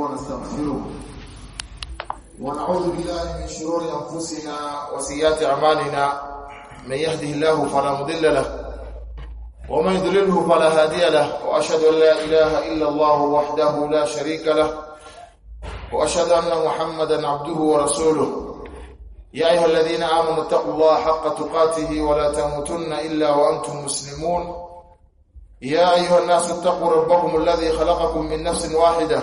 ونستغفره. ونعوذ بالله من شرور أنفسنا وسيئات أعمالنا. من يهده الله فلا مضل له ومن يضلله فلا هادي له وأشهد أن لا إله إلا الله وحده لا شريك له وأشهد أن محمدا عبده ورسوله. يا أيها الذين آمنوا اتقوا الله حق تقاته ولا تموتن إلا وأنتم مسلمون. يا أيها الناس اتقوا ربكم الذي خلقكم من نفس واحدة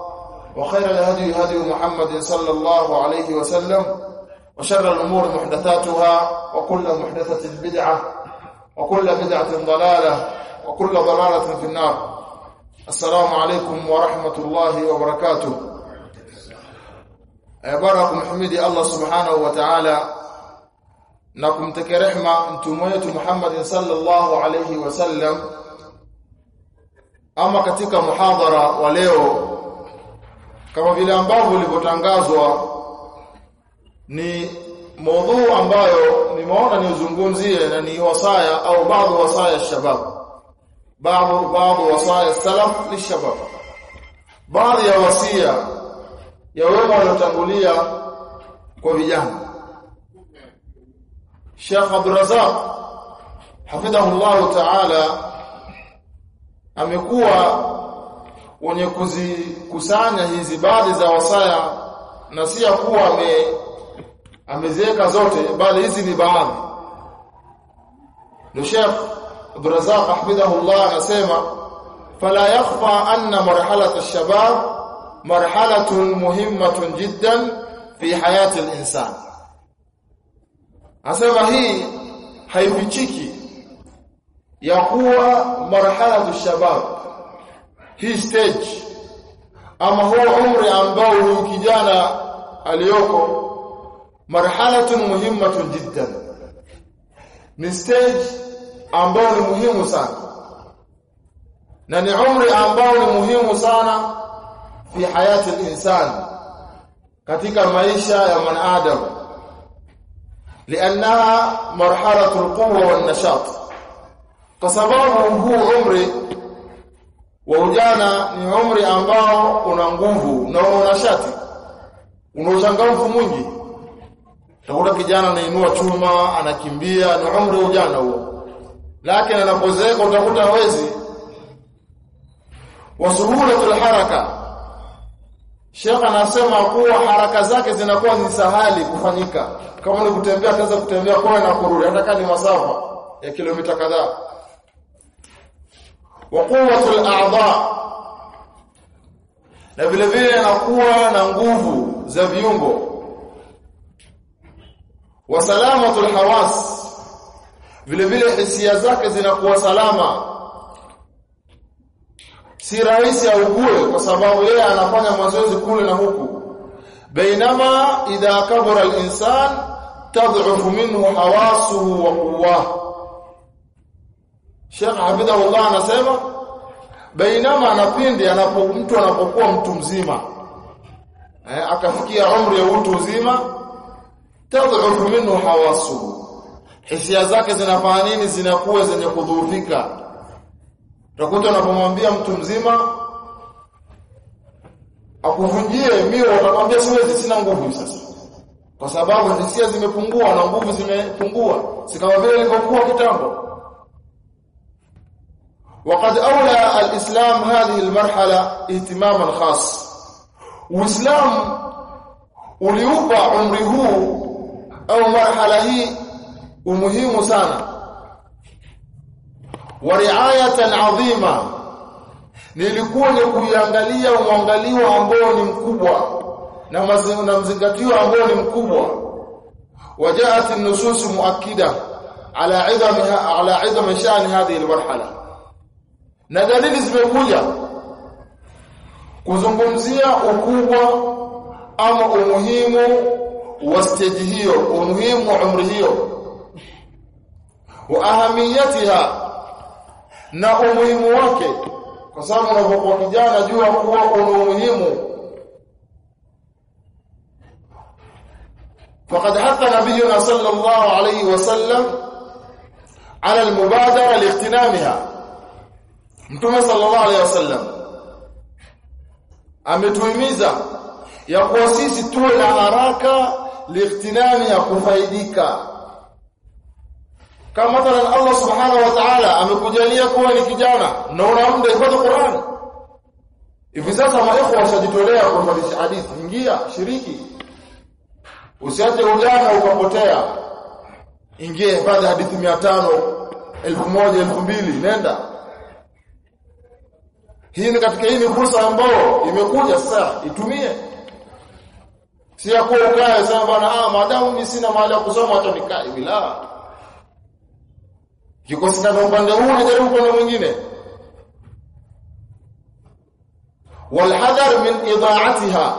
وخير الهدي هدي محمد صلى الله عليه وسلم وشر الأمور محدثاتها وكل محدثة بدعة وكل بدعة ضلالة وكل ضلالة في النار. السلام عليكم ورحمة الله وبركاته. بارك محمدي الله سبحانه وتعالى na kumtakia rehma mtume wetu Muhammad sallallahu alayhi wasallam ama katika wa leo kama vile ambavyo ilivyotangazwa ni mada ambayo nimeona niuzungumzie na ni wasaya au baadhi wasaya shabab. Baadhi baadhi wasaya salaf lishabab baadhi ya wasia ya wema waliotangulia kwa vijana. Sheikh Abdul Razak hafidhahullah ta'ala amekuwa wenye kuzikusanya hizi baadhi za wasaya na si kuwa ame ameziweka zote bali hizi ni baadhi. Ndio Sheikh Abdul Razak anasema fala yakhfa anna marhalat ash-shabab marhalatun muhimmatun jiddan fi hayati al-insan Anasema hii haifichiki ya kuwa marhalatu shabab hii stage ama huo umri ambao huyu kijana aliyoko marhalatun muhimmatun jiddan. Ni stage ambao ni muhimu sana. Na ni umri ambao ni muhimu sana fi hayati al-insan katika maisha ya mwanadamu liannaha marhalatu al-quwwa wan-nashat. Kwa sababu huu umri wa ujana ni umri ambao una nguvu na una shati. Una uchangamfu mwingi. Utakuta kijana anainua chuma anakimbia ni umri wa ujana huo. Lakini anapozeeka utakuta hawezi. Wasuhulatul haraka. Sheikh anasema kuwa haraka zake zinakuwa ni sahali kufanyika. Kama ni kutembea ataweza kutembea kwa na kurudi. Hata kama ni masafa ya kilomita kadhaa wa quwwatul a'dha. Na vile vile anakuwa na nguvu za viungo. Wa salamatul hawas. Vile vile hisia zake zinakuwa salama. Si rahisi augue kwa sababu yeye anafanya mazoezi kule na huku. Bainama idha kabara al-insan tad'ufu minhu hawasuhu wa quwwah Sheikh Hafidhullah anasema bainama anapindi anapo mtu anapokuwa mtu mzima eh, akafikia umri ya utu uzima tad'ufu minhu hawasu. Hisia zake zinafanya nini? Zinakuwa zenye kudhoofika. Utakuta unapomwambia mtu mzima akuvunjie mio utakwambia siwezi sina nguvu sasa. Kwa sababu hisia zimepungua na nguvu zimepungua si kama vile ilivyokuwa kitambo وقد أولى الإسلام هذه المرحلة اهتماما خاص. وإسلام وليوبع عمره أو مرحلة ومهيم سنة ورعاية عظيمة. للكون نلكون يقويانغالية ومانغالية وعنبون مكبوة نمزنغتيو عنبون مكبوة وجاءت النصوص مؤكدة على عظم على عظم شأن هذه المرحلة. na dalili zimekuja kuzungumzia ukubwa ama umuhimu wa stage hiyo umuhimu wa umri hiyo wa ahamiyatiha na umuhimu wake kwa sababu unapokuwa kijana jua kuwa una umuhimu فقد حث نبينا صلى الله عليه وسلم على المبادرة لاغتنامها Mtume sallallahu alaihi wasallam ametuhimiza ya kuwa sisi tuwe na haraka liktinani ya kufaidika. Kama mathalan Allah subhanahu wa ta'ala amekujalia kuwa ni kijana na una muda ipate Qur'an. Hivi sasa maekho washajitolea kufundisha hadithi, ingia shiriki. Usiache ujana ukapotea. Ingia hifadhi hadithi 500, 1000, 2000 nenda. Hii ni katika hii ni fursa ambayo imekuja sasa itumie. Si ya kuwa ukae sema bwana ah madamu mimi sina mahali ya kusoma hata nikae bila. Kikosekana upande huu na jaribu upande mwingine. Walhadhar min idha'atiha.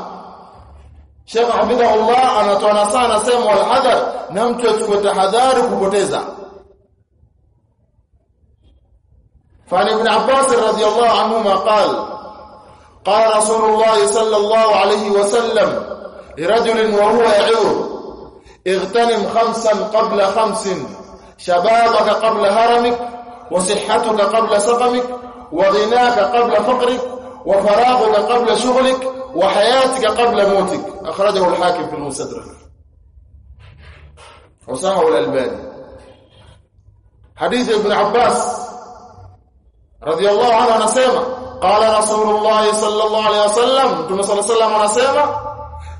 Sheikh Hafidhahullah anatoa sana sema walhadhar na mtu achukue tahadhari kupoteza. فعن ابن عباس رضي الله عنهما قال قال رسول الله صلى الله عليه وسلم لرجل وهو يعور اغتنم خمسا قبل خمس شبابك قبل هرمك وصحتك قبل سقمك وغناك قبل فقرك وفراغك قبل شغلك وحياتك قبل موتك. أخرجه الحاكم في المستدرك. وصحه الألباني. حديث ابن عباس radhiallahu anhu anasema qala rasulullah sallallahu alaihi wasallam mtume sallallahu alaihi wasallam anasema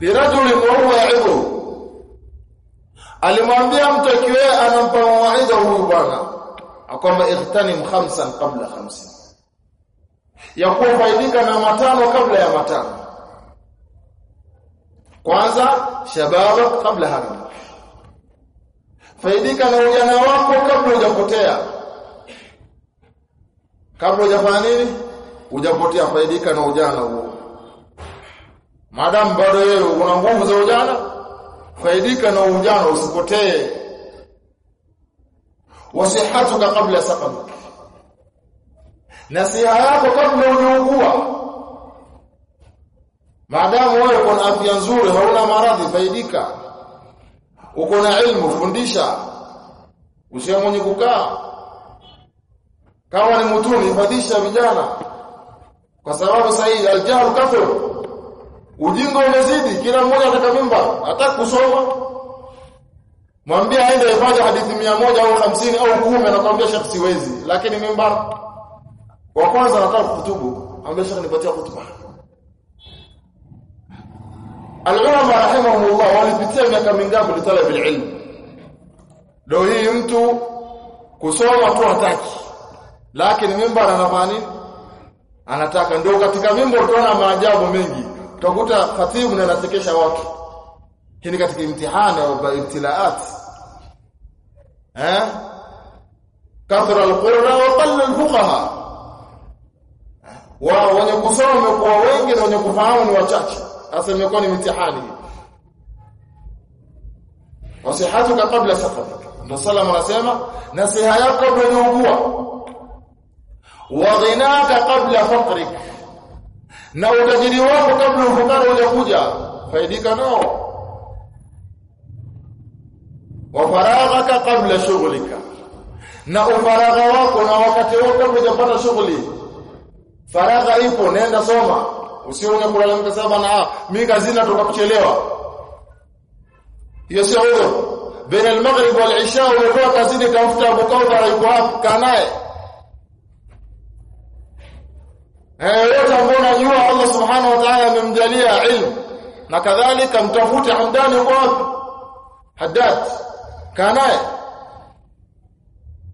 lirajulin wa huwa alimwambia mtu akiwe anampa mawaidha huyu bwana akwamba ihtanim khamsan qabla khamsin. Ya kuwa faidika na matano kabla ya matano. Kwanza shababa kabla haram faidika na ujana wako kabla hujapotea kabla hujafanya nini? Hujapotea faidika na ujana huo. Madam bado wewe una nguvu za ujana faidika na ujana usipotee. Wasihatuka kabla saqamik nasiha yako kabla hujaugua. Maadamu wewe uko na afya nzuri hauna maradhi faidika. Uko na ilmu fundisha. Usiwe kukaa kama ni mutuni hifadhisha vijana. Kwa sababu sahihi aljahl kafir ujinga umezidi kila mmoja ataka mimba hata kusoma. Mwambie aende ifanye hadithi moja au hamsini au kumi anakuambia shekhi siwezi. Lakini mimba wa kwanza anataka kutubu anambia shekhi nipatie kutuba Al-ulama rahimahumullah walipitia miaka mingapi litala bil ilm leo hii mtu kusoma tu hataki lakini anafanya nini? Anataka. Ndio katika mimbar utaona maajabu mengi. Utakuta khatibu na anatekesha watu. Hili katika mtihani wa ibtilaat. Eh? Kathra alqurra wa qalla alfuqaha. Wa wenye kusoma wamekuwa wengi na wenye kufahamu ni wachache. Sasa imekuwa ni mtihani wasihatuka kabla safarika ndio salamu anasema nasiha yako ndio unaugua wa ghinaka qabla faqrik na utajiri wako kabla ufukara ujakuja faidika nao. Wa faraghaka qabla shughlika. Na ufaragha wako na wakati wako kabla hujapata shughuli. Faragha ipo nenda soma. Usione kulalamika saba na mimi kazina tukakuchelewa hiyo sio huyo baina al-maghrib wal-isha ulikuwa kazini tafuta Abu Kawthar yuko hapo kaa naye eh yote ambao unajua Allah subhanahu wa ta'ala amemjalia ilmu na kadhalika mtafute Hamdani yuko Haddad kaa naye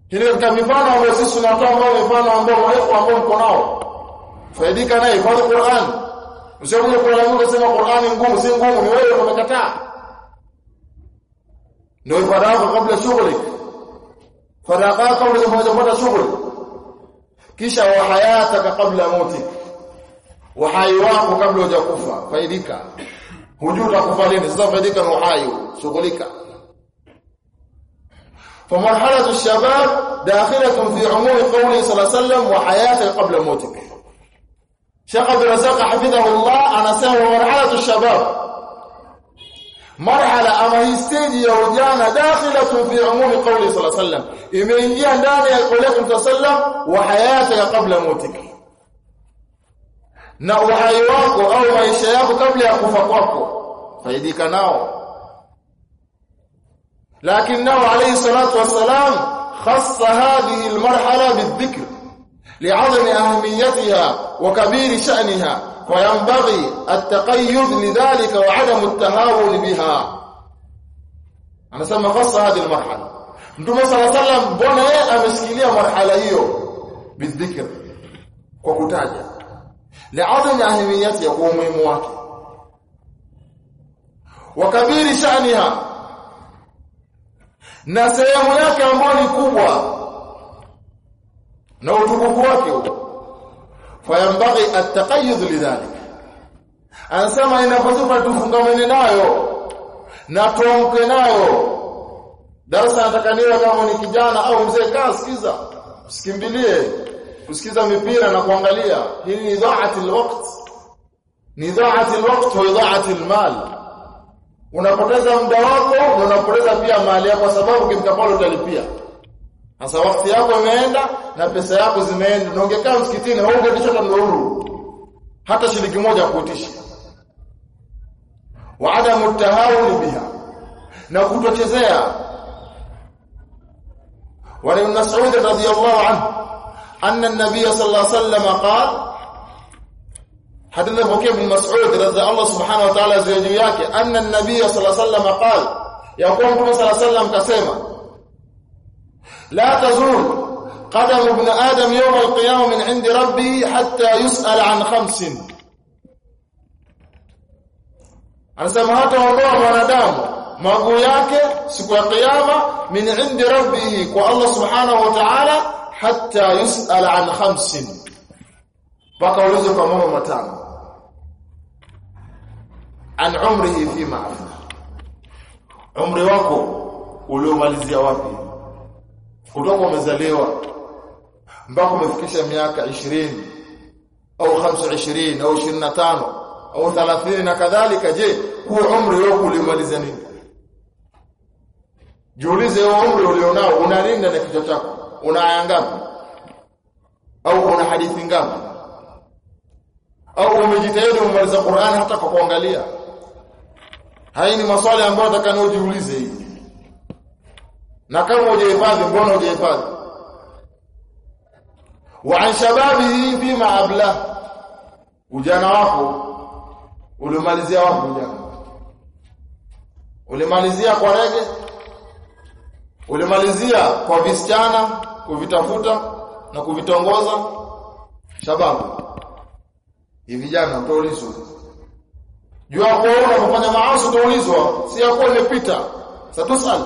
hili katika mifano ambayo sisi tunatoa ambao mifano ambao warefu ambao mko nao. Faidika naye kwa Qur'an. Usiamue kwa Mungu unasema Qur'an ngumu si ngumu ni wewe umekataa. Ndio ibada kabla shughuli. Faragha kabla hujapata shughuli kisha wa hayataka kabla mauti wa hai wako kabla hujakufa faidika hujui utakufa lini sasa faidika na uhai shughulika فمرحله الشباب داخله في عموم قوله صلى الله عليه وسلم وحياته قبل موته شيخ عبد الرزاق حفظه الله anasema مرحله الشباب مرحلة أما يستيجي يرجعنا داخلة في عموم قوله صلى الله عليه وسلم إمينجيا داني قولكم تسلم وحياتك قبل موتك na uhai wako au maisha yako kabla ya kufa kwako faidika nao lakini nao alayhi salatu wasalam khassa hadhihi almarhala bidhikr li'azami ahmiyatiha wa kabiri sha'niha وينبغي التقيد لذلك وعدم التهاون بها أنا سمى خص هذه المرحلة Mtume صلى الله عليه وسلم mbona yeye ameshikilia marhala hiyo bidhikr kwa kutaja li'adhami ahimiyati ya umuhimu wake wa kabiri sha'niha na sehemu yake ambayo ni kubwa na utukufu wake huo fayambaghi at-taqayyud lidhalik. Anasema inapotupa tufungamane nayo na tuamke nayo. Darasa nataka niwe kama ni kijana au mzee kaa sikiza usikimbilie kusikiza mipira na kuangalia. Hii ni idhaati alwaqt ni idhaati alwaqt wa idhaati almal unapoteza muda wako na unapoteza pia mali yako kwa sababu kimkapalo utalipia sasa wakati yako imeenda na pesa yako zimeenda na ungekaa msikitini haungetisha tanuru hata shilingi moja kuitisha wa adamu tahawul biha na kutochezea wa ibn Mas'ud radhiyallahu anhu anna an-nabiy sallallahu alayhi wasallam qala hadithi pokea ibn Mas'ud radhi Allah subhanahu wa ta'ala juu anna an-nabiy sallallahu alayhi wasallam qala ya kuwa sallallahu alayhi wasallam kasema لا تزول قدم ابن آدم يوم القيامة من عند ربي حتى يسأل عن خمس. أنسمها تهدوه من أدام ما قوياك سكوى القيامة من عند ربه والله سبحانه وتعالى حتى يسأل عن خمس. بقى ولذك مهو متان عن عمره فيما عمره وكو ولو مالذي وفيه kutoka umezaliwa. Mpaka umefikisha miaka 20 au 25 au 25 au 30 na kadhalika. Je huo umri wako ulimaliza nini? Jiulize huo umri ulionao unalinda na kichwa chako? Una ngapi? Au una hadithi ngapi? Au umejitahidi umaliza Qur'an hata kwa kuangalia? Haya ni maswali ambayo nataka ujiulize hivi na kama hujahifadhi mbona hujahifadhi? Wa an shababihi fi abla. Ujana wako ulimalizia wako ujana? Ulimalizia kwa rege? Ulimalizia kwa visichana kuvitafuta na kuvitongoza? Shababu. Hivi jana utaulizwa. Jua kwa unapofanya maasi utaulizwa. Si yako imepita. Satusal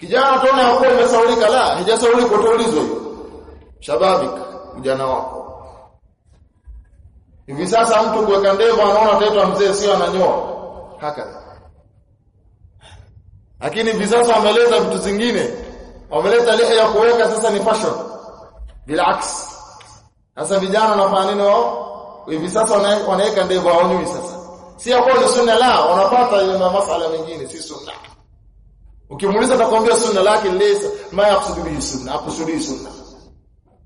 kijana tuone hapo imesaulika. La hijasaulika utaulizwa shababik ujana wako. Hivi sasa mtu kuweka ndevu anaona ataitwa mzee sio ananyoa. Haka. Lakini hivi sasa wameleta vitu zingine. Wameleta lihi ya kuweka sasa ni fashion. Bila aks sasa vijana wanafanya nini wao? Hivi sasa wanaweka ndevu hawanyui sasa. Si hapo ni sunna la wanapata ile masala mengine si sunna ukimuuliza atakwambia sunna lakini lesa ma yaqsudu bihi sunna akusudi sunna.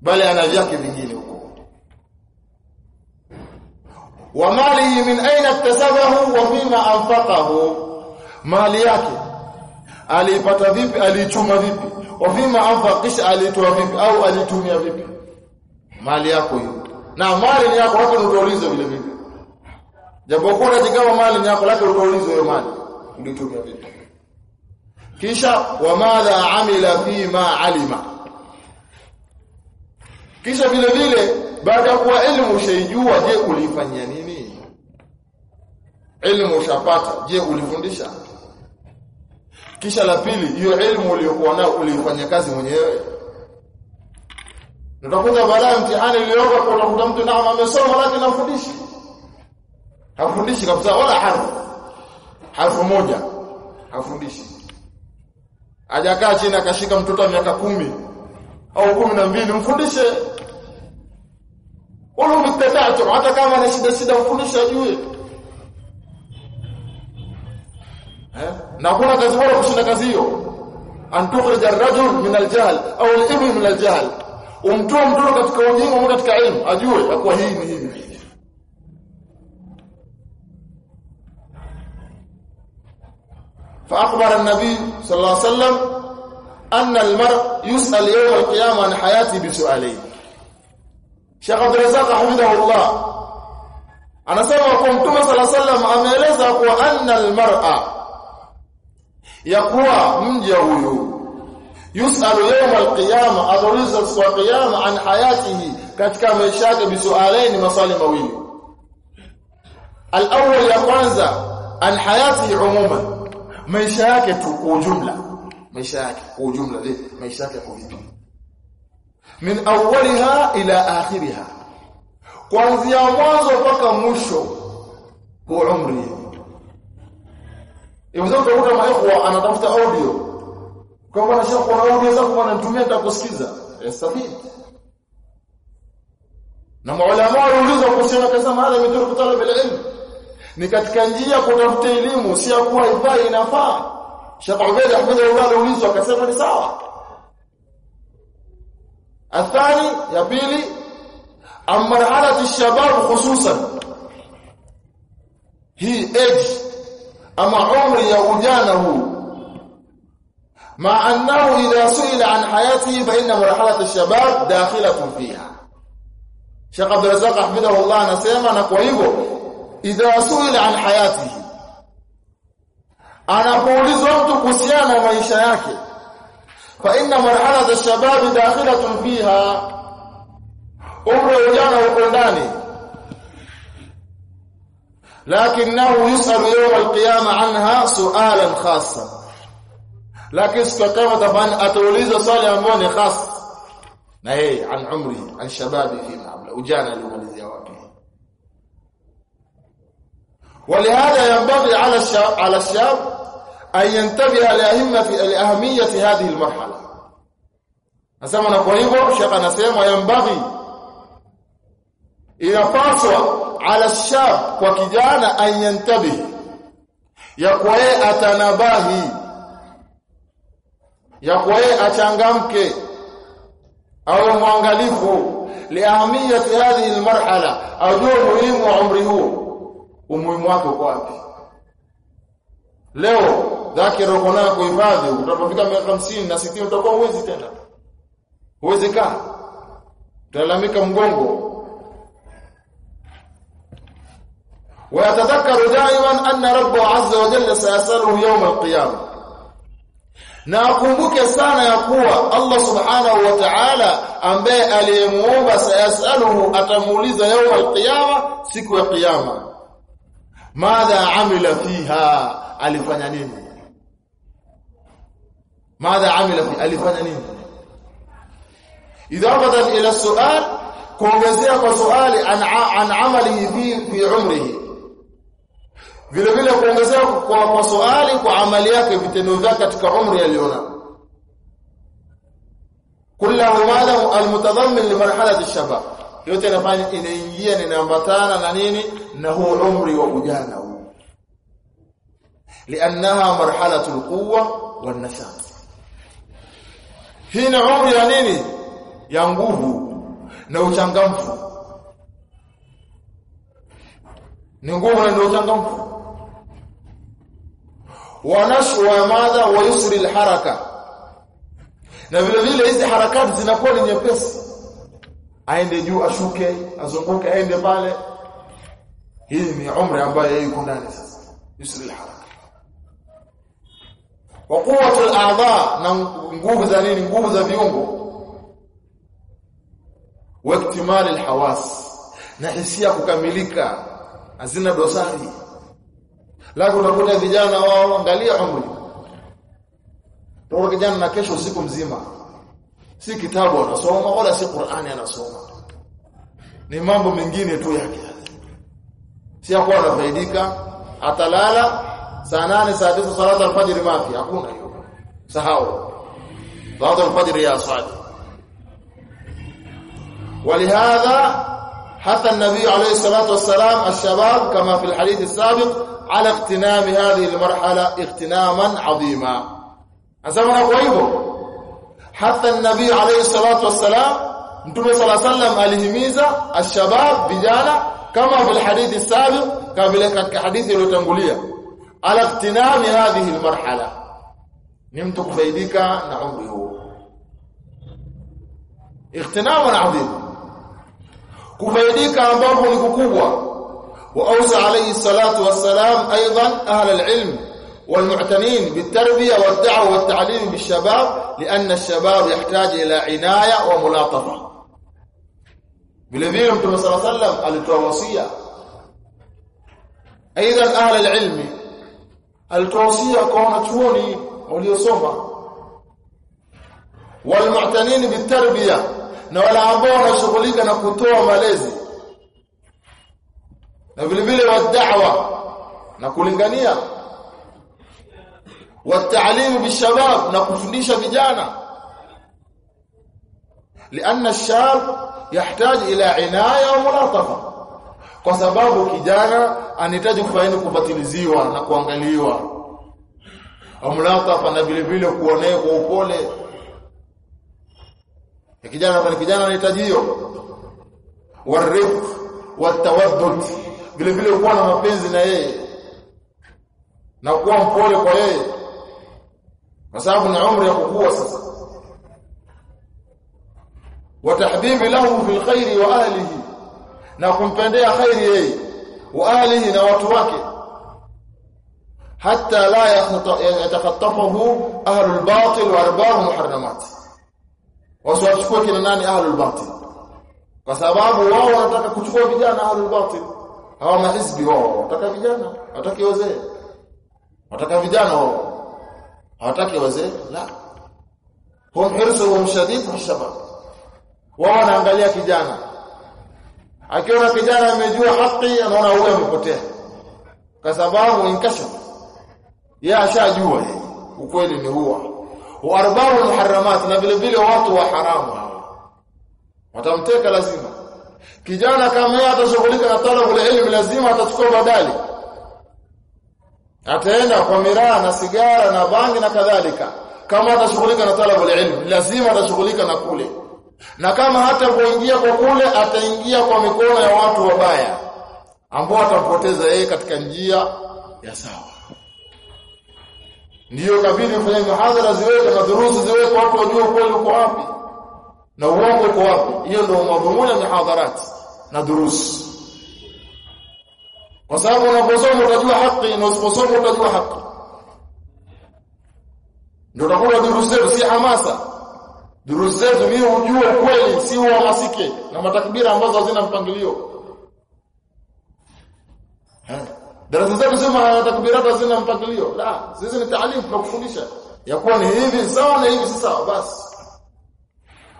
Bali ana vyake vingine huko. Wa malihi min aina iktasabahu wa bima anfaqahu. Mali yake aliipata vipi alichuma vipi? Wa bima anfaqisha alitoa vipi au alitumia vipi? Mali yako hiyo. Na mali ni yako hapo utaulizwa vile vile. Japokuwa unajikawa mali ni yako lakini utaulizwa hiyo mali ulitumia vipi kisha wa madha amila fima alima. Kisha vile vile baada ya kuwa elimu ushaijua je ulifanyia nini? Elimu ushapata je ulifundisha? Kisha la pili hiyo elimu uliyokuwa nayo ulifanya kazi mwenyewe? Utakuta baadaye mtihani iliyoko utakuta mtu naam amesoma lakini hafundishi hafundishi kabisa wala harfu harfu moja hafundishi hajakaa chini akashika mtoto wa miaka kumi au kumi na mbili mfundishe. Wala mtataatu hata kama ana shida shida mfundishe ajue. Eh? Na kuna kazi bora kushinda kazi hiyo. An tukhrij ar-rajul min al-jahl au al-ibn min al-jahl. Umtoe mtoto katika ujinga au katika elimu ajue akuwa hii ni hivi فأخبر النبي صلى الله عليه وسلم أن المرء يسأل يوم القيامة عن حياته بسؤالين شيخ عبد الرزاق حمده الله. أنا سمعكم صلى الله عليه وسلم أم يلزق أن المرء يقوى من جهوه يسأل يوم القيامة أبرز القيامة عن حياته كتك مشاك بسؤالين مصالي مويل الأول يقوانز عن حياته عموماً. Maisha yake tu kwa ujumla maisha yake kwa ujumla maisha yake kwa vipi min awwaliha ila akhiriha kuanzia mwanzo mpaka mwisho kwa umri Iweza kukuta maiko anatafuta audio. Kwa maana sio kuna audio zako anatumia nitakusikiza. Yastafidi. Na maulama waliuliza kuhusiana kasema hada mitoro kutala bila ilmu Ni katika njia kutafuta elimu si ya kuwa ifai inafaa. Sheikh Ubayd Ahmedullah aliulizwa akasema ni sawa. Athani ya pili ammarhalat ash-shabab khususan hii age ama umri ya ujana huu مع أنه إذا سئل عن حياته فإن مرحلة الشباب داخلة فيها Sheikh Abdul Razak Ahmedullah anasema na kwa hivyo idha suila an hayatihi anapoulizwa mtu kuhusiana na maisha yake fa inna marhalat ash-shabab dakhilatun fiha umri ujana uko ndani lakinahu yusalu yawm al-qiyama anha su'alan khassa lakini siku kama taban atauliza swali ambalo ni khas na yeye an umri an shababi fi ujana alimalizia ولهذا ينبغي على الشاب على الشاب أن ينتبه لأهمة لأهمية هذه المرحلة nasema na kwa hivyo shaka anasema yambaghi inapaswa ala shab kwa kijana ayantabihi ya kwa yeye atanabahi ya kwa yeye achangamke au mwangalifu liahamiyati hadhihi almarhala ajue muhimu wa umri huu umuhimu wake uko wapi leo dhakira uko nayo kuhifadhi utapofika miaka 50 na 60 utakuwa huwezi tena huwezi kaa utalamika mgongo ويتذكر دائما أن ربه عز وجل سيسأله يوم القيامة na akumbuke sana ya kuwa Allah subhanahu wa ta'ala ambaye aliyemuomba sayasaluhu atamuuliza يوم القيامة siku ya kiyama madha amila fiha alifanya nini madha amila fi alifanya nini idafatan ila sual kuongezea kwa swali an, an amalihi fi fi umrihi vile vile kuongezea kwa, kwa swali kwa amali yake vitendo vyake katika umri aliona kullahu madha almutadammin limarhalati ash-shabab yote inafanya inaingia ninaambatana na nini? Na huo umri wa ujana huu. Lianaha marhalatul quwwa wan nasab umri ya nini? Ya nguvu na uchangamfu. Ni nguvu na uchangamfu. Wanashwa madha wa yusri alharaka. Na vile vile hizi harakati zinakuwa ni nyepesi aende juu ashuke azunguke aende pale. Hii ni umri ambayo yuko ndani sasa. Yusri haraka. Wa quwwat al-a'dha na nguvu za nini? Nguvu za viungo. Wa iktimali al-hawas na hisia kukamilika. Hazina dosari. Lako unakuta vijana wao angalia umri. Toka kijana na kesho usiku mzima si kitabu anasoma wala si Qur'ani anasoma ni mambo mengine tu yake si akuwa anafaidika atalala saa nane saa tisa salatu alfajiri mapi hakuna hiyo sahau salatu alfajiri ya swali ولهذا حتى النبي عليه الصلاة والسلام الشباب كما في الحديث السابق على اغتنام هذه المرحلة اغتناما عظيما أسمعنا قويبه حتى النبي عليه الصلاة والسلام Mtume sala sallam alihimiza ashabab vijana kama vile hadithi sabiq vile katika hadithi iliyotangulia ala iktinami hadhihi almarhala ni mtu kufaidika na umri huo ikhtinamu adhim kufaidika ambapo ni kukubwa واوصى عليه الصلاه والسلام أيضا أهل العلم والمعتنين بالتربية والدعوة والتعليم بالشباب لأن الشباب يحتاج إلى عناية وملاطفة. بالذي يمتم صلى الله عليه وسلم التواصية أيضا أهل العلم التواصية كون تفوني وليصوفة والمعتنين بالتربية نولا أبونا شغلين نكتوها ماليزي. نبلبلي والدعوة نكولنغانيا نكولنغانيا wa ta'lim bishabab na kufundisha vijana لأن الشاب يحتاج إلى عناية وملاطفة kwa sababu kijana anahitaji kufaini kufatiliziwa na kuangaliwa amlatafa na vile vile kuonea kwa upole ya kijana kwa kijana anahitaji hiyo warifq watawaddud vile vile kuwa na mapenzi na yeye na kuwa mpole kwa yeye kwa sababu ni umri ya kukua sasa. Watahbibi lahu fil khairi wa ahlihi na kumpendea khairi yeye wa ahlihi na watu wake. Hatta la yatakhattafahu ahlul batil wa arbab muharramat. Wasiwachukue kina nani ahlul batil? Kwa sababu wao wanataka kuchukua vijana ahlul batil. Hawa mahizbi wao wanataka vijana wataki wazee wataka vijana wao hawataki wazee? La. Hum hirsuhum shadid bishabab wao wanaangalia kijana. Akiona kijana amejua haki anaona huyo amepotea. Kwa sababu inkasha ya ashajua ukweli ni huo. Wa arba'u muharramat na vile vile watu wa haramu watamteka lazima. Kijana kama yeye atashughulika na talabu la elimu lazima atachukua badali ataenda kwa miraa na sigara na bangi na kadhalika. Kama atashughulika na talabu ilmu lazima atashughulika na kule. Na kama hata kuingia kwa kule ataingia kwa mikono ya watu wabaya ambao atampoteza yeye katika njia ya sawa. Ndiyo kabidi kufanya mihadhara ziweke na durusu ziweke watu wajue ukweli uko wapi. Na uongo uko wapi. Hiyo ndio madhumuni ya mihadharati na durusu kwa sababu unaposoma utajua haki na usiposoma utajua haki ndio utakuwa durusu zetu si hamasa durusu zetu mimi ujue kweli si uhamasike na matakbira ambazo hazina mpangilio darasa zetu sema takbirata hazina mpangilio la sisi ni taalimu tunakufundisha ya kuwa ni hivi sawa na hivi sawa basi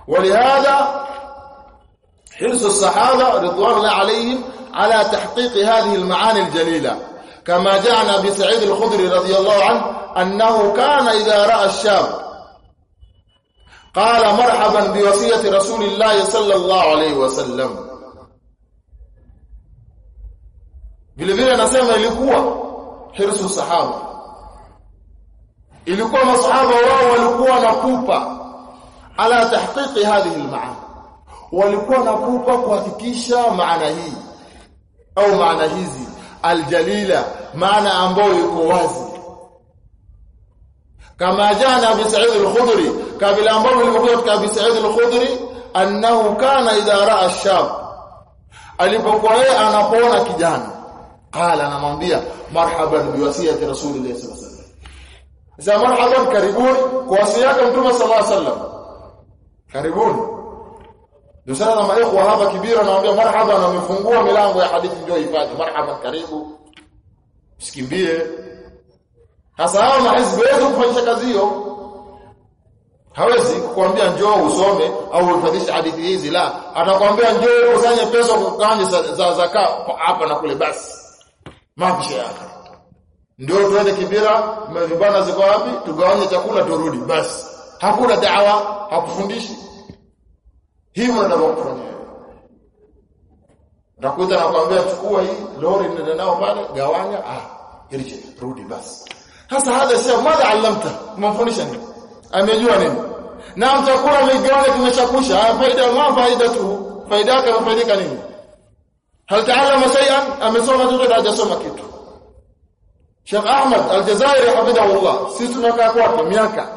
ولهذا حرص الصحابه رضوان الله عليهم على تحقيق هذه المعاني الجليله كما جاء عن ابي سعيد الخدري رضي الله عنه انه كان اذا راى الشاب قال مرحبا بوصيه رسول الله صلى الله عليه وسلم vile vile anasema ilikuwa hirsu sahaba ilikuwa masahaba wao walikuwa nakupa ala tahqiqi hadhihi almaani walikuwa nakupa kuhakikisha maana hii au maana hizi aljalila maana ambayo iko wazi kama jana Abi Sa'id al-Khudri kabla ambapo ilikuwa katika Abi Sa'id al-Khudri annahu kana idha ra'a ash-shab alipokuwa yeye anapoona kijana qala anamwambia marhaban biwasiyati rasulillahi sallallahu alaihi wasallam za marhaban karibuni kwa wasia yake mtume sallallahu alaihi wasallam karibuni ndio sana na ikhwa hapa kibira naambia na mifungua milango ya hadithi ndio hifadhi marhaba karibu. Usikimbie hasa hao mahizbi wetu kufanisha kazi hiyo. Hawezi kukwambia njoo usome au uhifadhishe hadithi hizi la. Atakwambia njoo usanye pesa kukanje za zaka hapa na kule basi mafi shekhe ndio tuende kibira vibana ziko wapi? Tugawanye chakula turudi basi hakuna dawa hakufundishi hivyo ndio kufanya Nakuta nakwambia chukua hii lori nenda nao pale gawanya. Ah irje rudi basi. Sasa hada sio madha alimta umemfundisha nini? Amejua nini? Na mtakula migawanya kimeshakusha faida ma faida tu. Faida yake amefaidika nini? Hal taallama shay'an? Amesoma tu hajasoma kitu. Sheikh Ahmad Al-Jazairi hafidhahullah sisi tunakaa kwake miaka.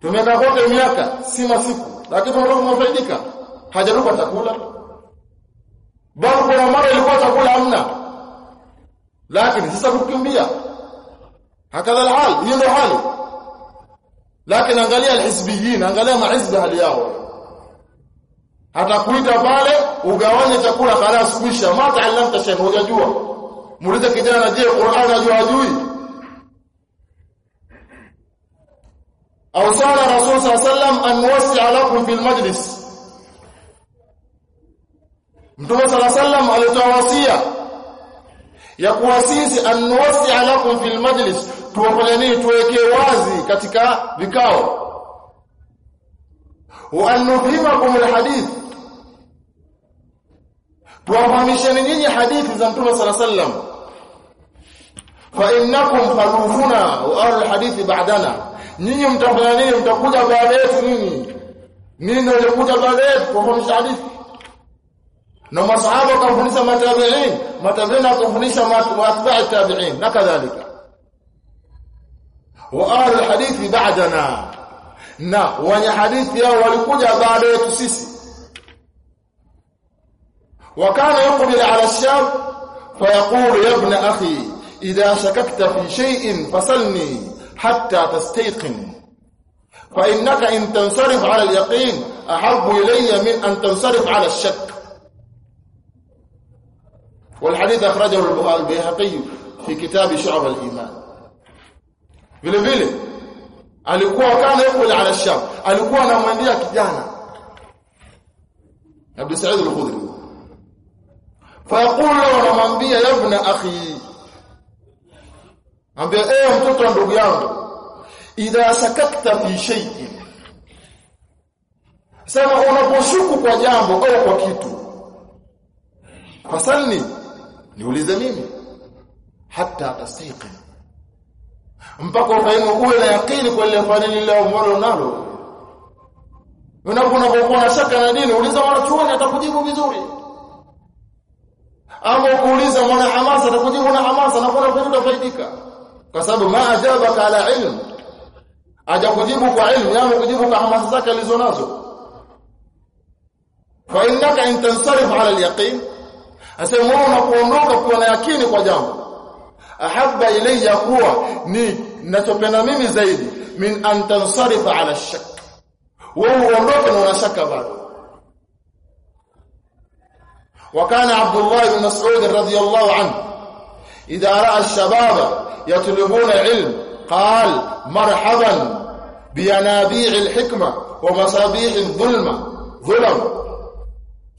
Tumekaa kwake miaka si masiku lakini kwa sababu mwafaidika hajaruka chakula. Bado kuna mara ilikuwa chakula hamna. Lakini sasa kukimbia. Hakadha hal hiyo ndio hali. Lakini angalia alhizbiyin angalia mahizbi hali yao. Atakuita pale ugawanye chakula khalas sikuisha mata alamta shay hujajua. Muulize kijana je Qur'an ajua ajui au sana rasul sallam an wasi'a lakum fil majlis. Mtume sala sallam alitoa wasia ya kuwasisi an wasi'a lakum fil majlis. Tuwafanye nini? Tuweke wazi katika vikao. Wa an nufhimakum alhadith. Tuwafahamisheni nyinyi hadithi za Mtume sala sallam. Fa innakum khalufuna wa ahlul hadithi ba'dana nyinyi mtafanya nini mtakuja baada yetu nyinyi nini ndio mtakuja baada yetu kufundisha hadithi na masahaba kufundisha matabi'in matabi'in kufundisha matba'i tabi'in na kadhalika wa ahlul hadithi ba'dana na wenye hadithi yao walikuja baada yetu sisi وكان يقبل على الشاب فيقول يا ابن أخي إذا شككت في شيء فسلني حتى تستيقن. فإنك إن تنصرف على اليقين أحب إلي من أن تنصرف على الشك. والحديث أخرجه البيهقي في كتاب شعب الإيمان. فيلي فيلي alikuwa كان يقبل على الشام alikuwa anamwambia kijana Abdul Sa'id al-Khudri fa yaqulu wa namwambia ya ibn akhi ambia eh mtoto ndugu yangu idha sakakta fi shay'in. Sema unaposhuku kwa jambo au kwa kitu fasalni niulize mimi hata tastayqin mpaka ufahamu uwe na yakini kwa ile fani lile umoro nalo unapokuwa na shaka na dini uliza mwanachuoni atakujibu vizuri. Ama kuuliza mwana hamasa atakujibu na hamasa na kuna utafaidika kwa sababu ma ajabaka ala ilm aja kujibu kwa ilmu yamo kujibu kwa hamasa zake alizonazo fa innaka in tansarif ala alyaqin asema unapoondoka kwa na yakini kwa jambo ahabba ilayya kuwa ni ninachopenda mimi zaidi min an tansarifa ala shak wewe uondoke na unashaka bado وكان عبد الله بن مسعود رضي الله عنه إذا رأى الشباب يطلبون علم قال مرحبا بينابيع الحكمة ومصابيح الظلمة. ظلم.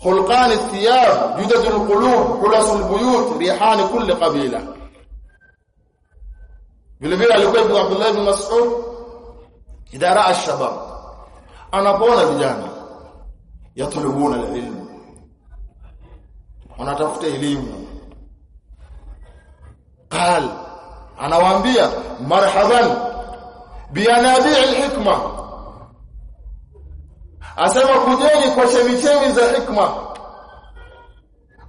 خلقان الثياب جدد القلوب حلس البيوت ريحان كل قبيلة. vilevile alikuwa ibn Abdullah ibn Mas'ud idha raa ash-shabab anapoona vijana yatlubuna al-ilm wanatafuta elimu qal anawaambia marhaban bianabi alhikma asema kujeni kwa chemichemi za hikma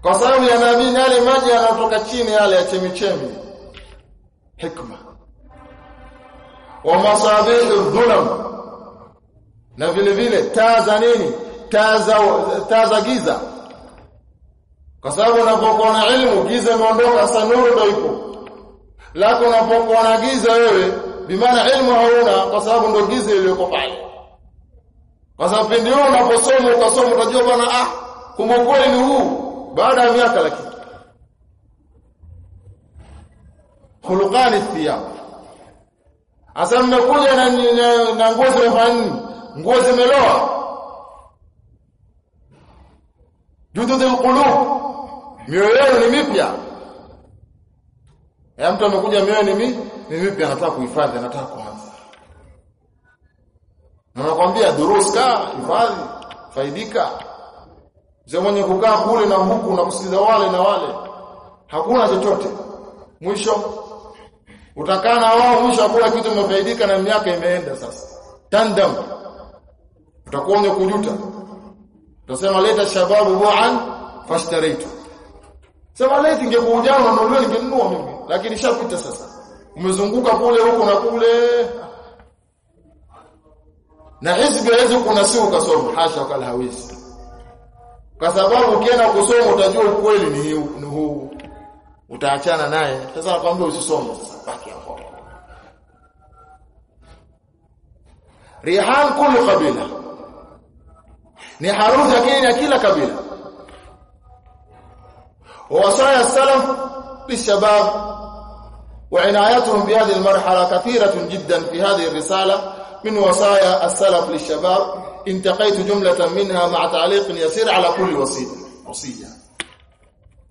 kwa sababu ya nabii yale maji yanatoka chini yale ya chemichemi hikma wa masabih dhulam na vile vile taa za nini taa za giza kwa sababu unapokuwa na ilmu giza imeondoka sasa nuru ndio lako unapokuwa na giza wewe bimaana ilmu hauna kwa sababu ndio giza iliyoko pale. Kwa sababu pindi wewe unaposoma utasoma utajua bwana ah kumbe ni huu baada ya miaka lakini khuluqani thiyab. Asa mmekuja na, na, nguo zimefanya nguo zimeloa jududul qulub. Mioyo yenu ni mipya ya mtu amekuja mioyo ni mi ni vipi anataka kuhifadhi anataka kuanza? Na nakwambia duruska hifadhi faidika. Mzee mwenye kukaa kule na huku na kusikiza wale na wale hakuna chochote. Mwisho utakaa na wao mwisho hakuna kitu umefaidika na miaka imeenda sasa. Tandam utakuwa mwenye kujuta. Utasema leta shababu bu'an fashtaraitu sema leti ingekuja ndio ningenunua mimi lakini shapita sasa. Umezunguka kule huko na kule. Na hizbi kuna kunasiu kasomo hasha wakala hawezi. Kwa sababu ukienda kusoma utajua ukweli ni, ni huu. Utaachana naye. Sasa akwambia usisome. Sasa baki hapo. Rihan kullu kabila. Ni harufu ya kila kabila. Wasaya salaf للشباب وعنايتهم بهذه المرحلة كثيرة جدا في هذه الرسالة من وصايا السلف للشباب انتقيت جملة منها مع تعليق يسير على كل وصية وصية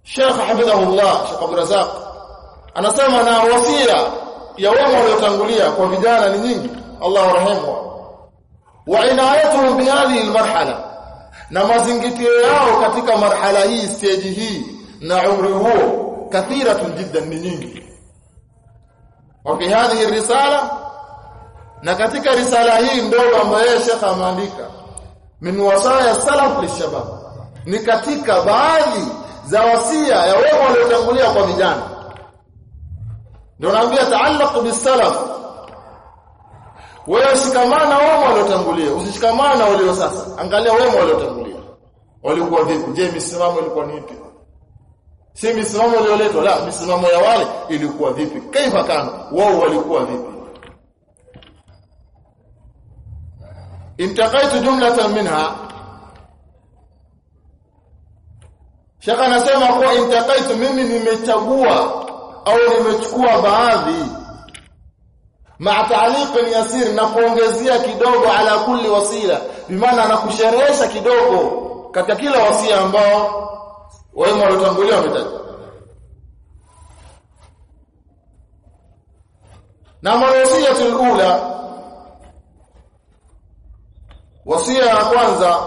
شيخ حفظه الله شيخ ابو رزاق أنا سامع أنا وصية يا وما يتنقلية كوفيدانا لنين الله رحمه وعنايتهم بهذه المرحلة نما زنجتي ياو كتك مرحلة هي استيجي هي نعمره kathiratun جدا ni nyingi. وفي هذه الرساله na katika risala hii ndogo ambayo Sheikh ameandika min wasaya salaf lishabab. Ni katika baadhi za wasia ya wao waliotangulia kwa vijana. Ndio naambia taallaq bisalaf wewe shikamana wao waliotangulia. Usishikamana walio sasa. Angalia wao waliotangulia. Walikuwa vipi? Je misimamo ilikuwa ni ipi si misimamo iliyoletwa la misimamo ya wale ilikuwa vipi? Kaifa kana wao walikuwa vipi? Intaqaitu jumlatan minha Shaka anasema kwa intakaitu mimi nimechagua au nimechukua baadhi ma ta'liqin yasir na kuongezea kidogo ala kulli wasila. Bimaana nakusherehesha kidogo katika kila wasia ambao wema waliotangulia wametajwa na mawasiyatu alula wasia ya kwanza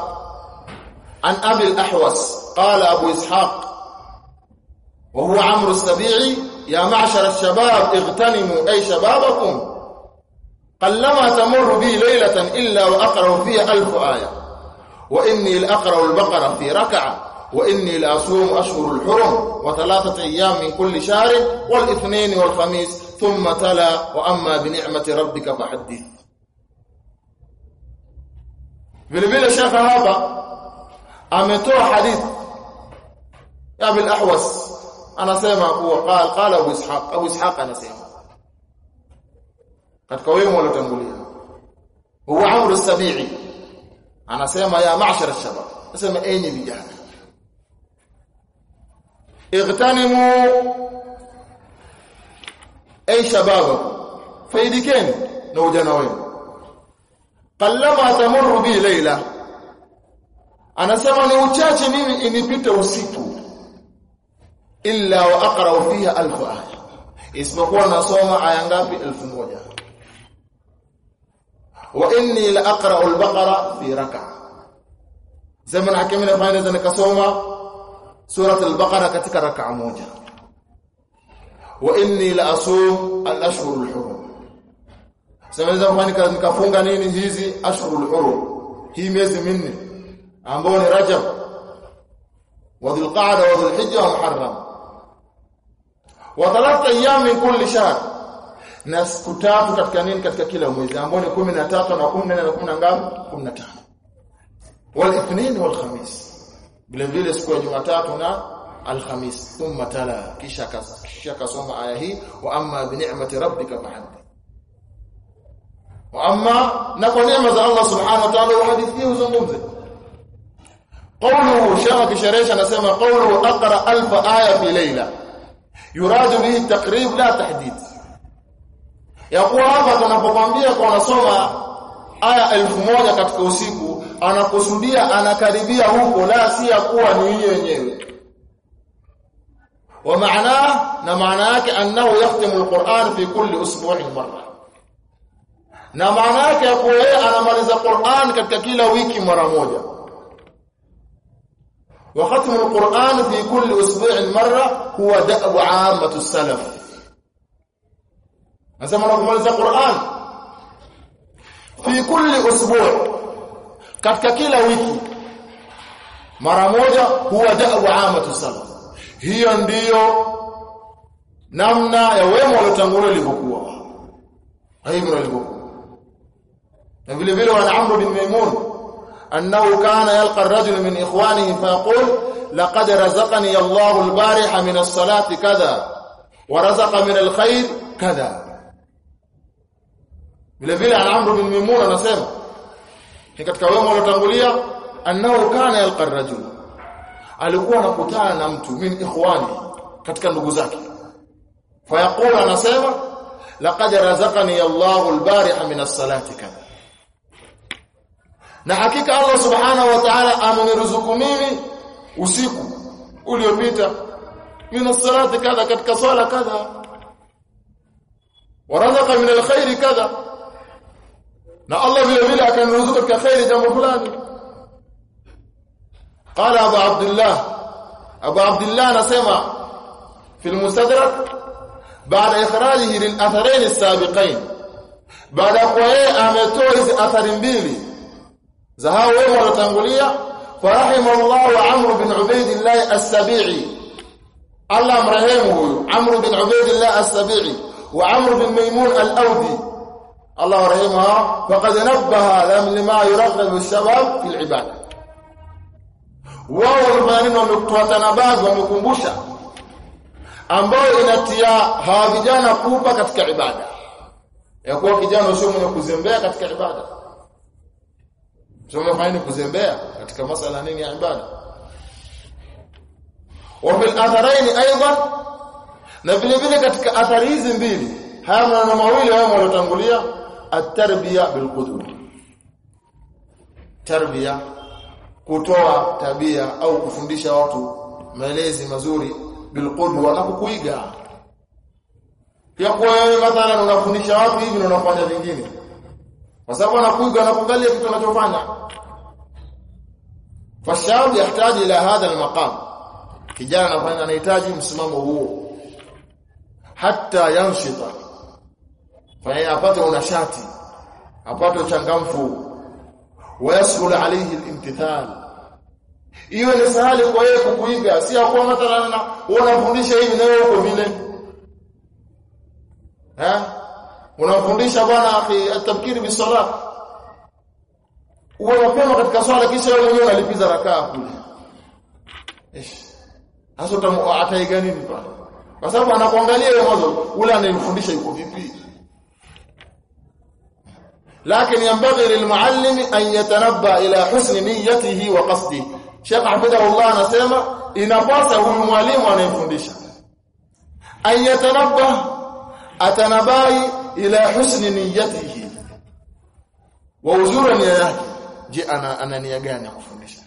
an abi al-ahwas qala abu ishaq وهو عمرو السبيعي يا معشر الشباب اغتنموا أي شبابكم. قلما تمر بي ليلة إلا وأقرأ فيها ألف آية. وإني لأقرأ البقرة في ركعة. وإني لأصوم أشهر الحرم وثلاثة أيام من كل شهر والاثنين والخميس ثم تلا وأما بنعمة ربك فحدث. بالبيل الشيخ هذا امتوا حديث. يا أبي الأحوص أنا سيما هو قال قال أبو إسحاق أبو إسحاق أنا سيما قد قويم ولا تنقولي هو عمرو السبيعي أنا سيما يا معشر الشباب أسمع ايني بجهل اغتنموا. أي شباب؟ فيدكن لو جانا قلما تمر بي ليلة. أنا سامع ان عتشي إني بيت اسيكو إلا وأقرأ فيها ألف آية. اسمكو أنا اسمع إيه ngapi 1000 وإني لأقرأ البقرة في ركعة. زمن حكمنا فاينه زنك كسومه surat al-baqara katika rak'a moja. Wa inni la asum al-ashhur al-hurum sema naweza nikafunga nini hizi ashhurul hurum? Hii miezi minne ambao ni Rajab wa Dhulqa'da wa Dhulhijja wa Muharram. Wa thalatha ayyam min kulli shahr. Na siku tatu katika nini? Katika kila mwezi ambao ni 13 na 14 na 10 ngapi? 15 wal ithnin wal khamis vile vile siku ya Jumatatu na alhamis thumma tala kisha kisha kasoma aya hii wa amma bi ni'mati rabbika fahaddith wa amma na kwa neema za Allah subhanahu wa ta'ala uhadithie uzungumze قوله شرح شريش anasema قوله اقرا الف إيه في ليله يراد به التقريب لا تحديد yakuwa hapa tunapokwambia kwa unasoma aya elfu moja katika usiku anakusudia anakaribia huko la si ya kuwa ni hiyo yenyewe wa maana na maana yake annahu yahtimu alquran fi kulli usbu'in marra na maana yake ya kuwa yeye anamaliza Qur'an katika kila wiki mara moja wa khatmu alquran fi kulli usbu'in marra huwa da'bu 'ammatu salaf nasema kumaliza Qur'an fi kulli usbu' katika kila wiki mara moja huwa da'wa amatu sala hiyo ndiyo namna ya wema waliotangulia ilivyokuwa. Hivyo walivyokuwa na vile vile wana Amr bin Maimun yalqa ar-rajul min ikhwanihi fa yaqul laqad razaqani Allahu al-bariha min as-salati kadha wa razaqa min al-khair kadha. Vile vile Amr bin Maimun anasema ni katika wema waliotangulia annahu kana yalqa ar-rajul. Alikuwa anakutana na mtu min ikhwani katika ndugu zake. Fayaqulu anasema laqad razaqani Allahu al-bariha min as-salati kadha. Na hakika Allah subhanahu wa ta'ala ameniruzuku mimi usiku uliopita min as-salati kadha katika swala kadha. Wa razaqa min al-khairi kadha na Allah vile vile akaniruzuku katika khairi jambo fulani قال ابو عبد الله ابو عبد الله نسمع في المستدرك بعد اخراجه للاثرين السابقين بعد قويه ametoa hizi athari mbili za hao wema waliotangulia farahima Allah Amr bin Ubaidillah as-Sabi'i Allah mrehemu huyu Amr bin Ubaidillah as-Sabi'i wa bin Maymun al-Awdi Allah رحمها فقد نبه لما يرغب الشباب في al-ibadah wao walifanya wamekutoa tanabazi wamekumbusha ambayo inatia hawa vijana kupa katika ibada. Ya kuwa kijana sio mwenye kuzembea katika ibada. Sio mwenye kuzembea katika masala nini ya ibada. Wa fil atharaini aidan na vile vile katika athari hizi mbili haya maneno mawili haya waliotangulia at-tarbiya bil qudwa tarbiya kutoa tabia au kufundisha watu maelezi mazuri bilqudwa na kukuiga. Yako wewe mathalan unafundisha watu hivi na unafanya vingine? Kwa sababu anakuiga na kuangalia kitu anachofanya fashab yahitaji ila hadha almaqam. Kijana anahitaji msimamo huo. Hata yanshita eh apate unashati apate uchangamfu. Wayasul alayhi alimtithal. Iwe ni sahali kwa yeye kukuiga si akuwa mathalan unafundisha hivi na wewe vile. Ha? Unafundisha bwana akhi atabkiri bisalah wewe mapema katika swala kisha wewe mwenyewe unalipiza rakaa kule. Eh hasa ataiga nini pale? Kwa sababu anakuangalia yeye mwanzo ule anayemfundisha yuko vipi? لكن ينبغي للمعلم أن يتنبأ إلى حسن نيته وقصده Sheikh Hafidhahullah anasema inapasa huyu mwalimu anayefundisha ayatanabba atanabai ila husni niyyatihi wa uzuri nia yake je ana, ana nia gani ya kufundisha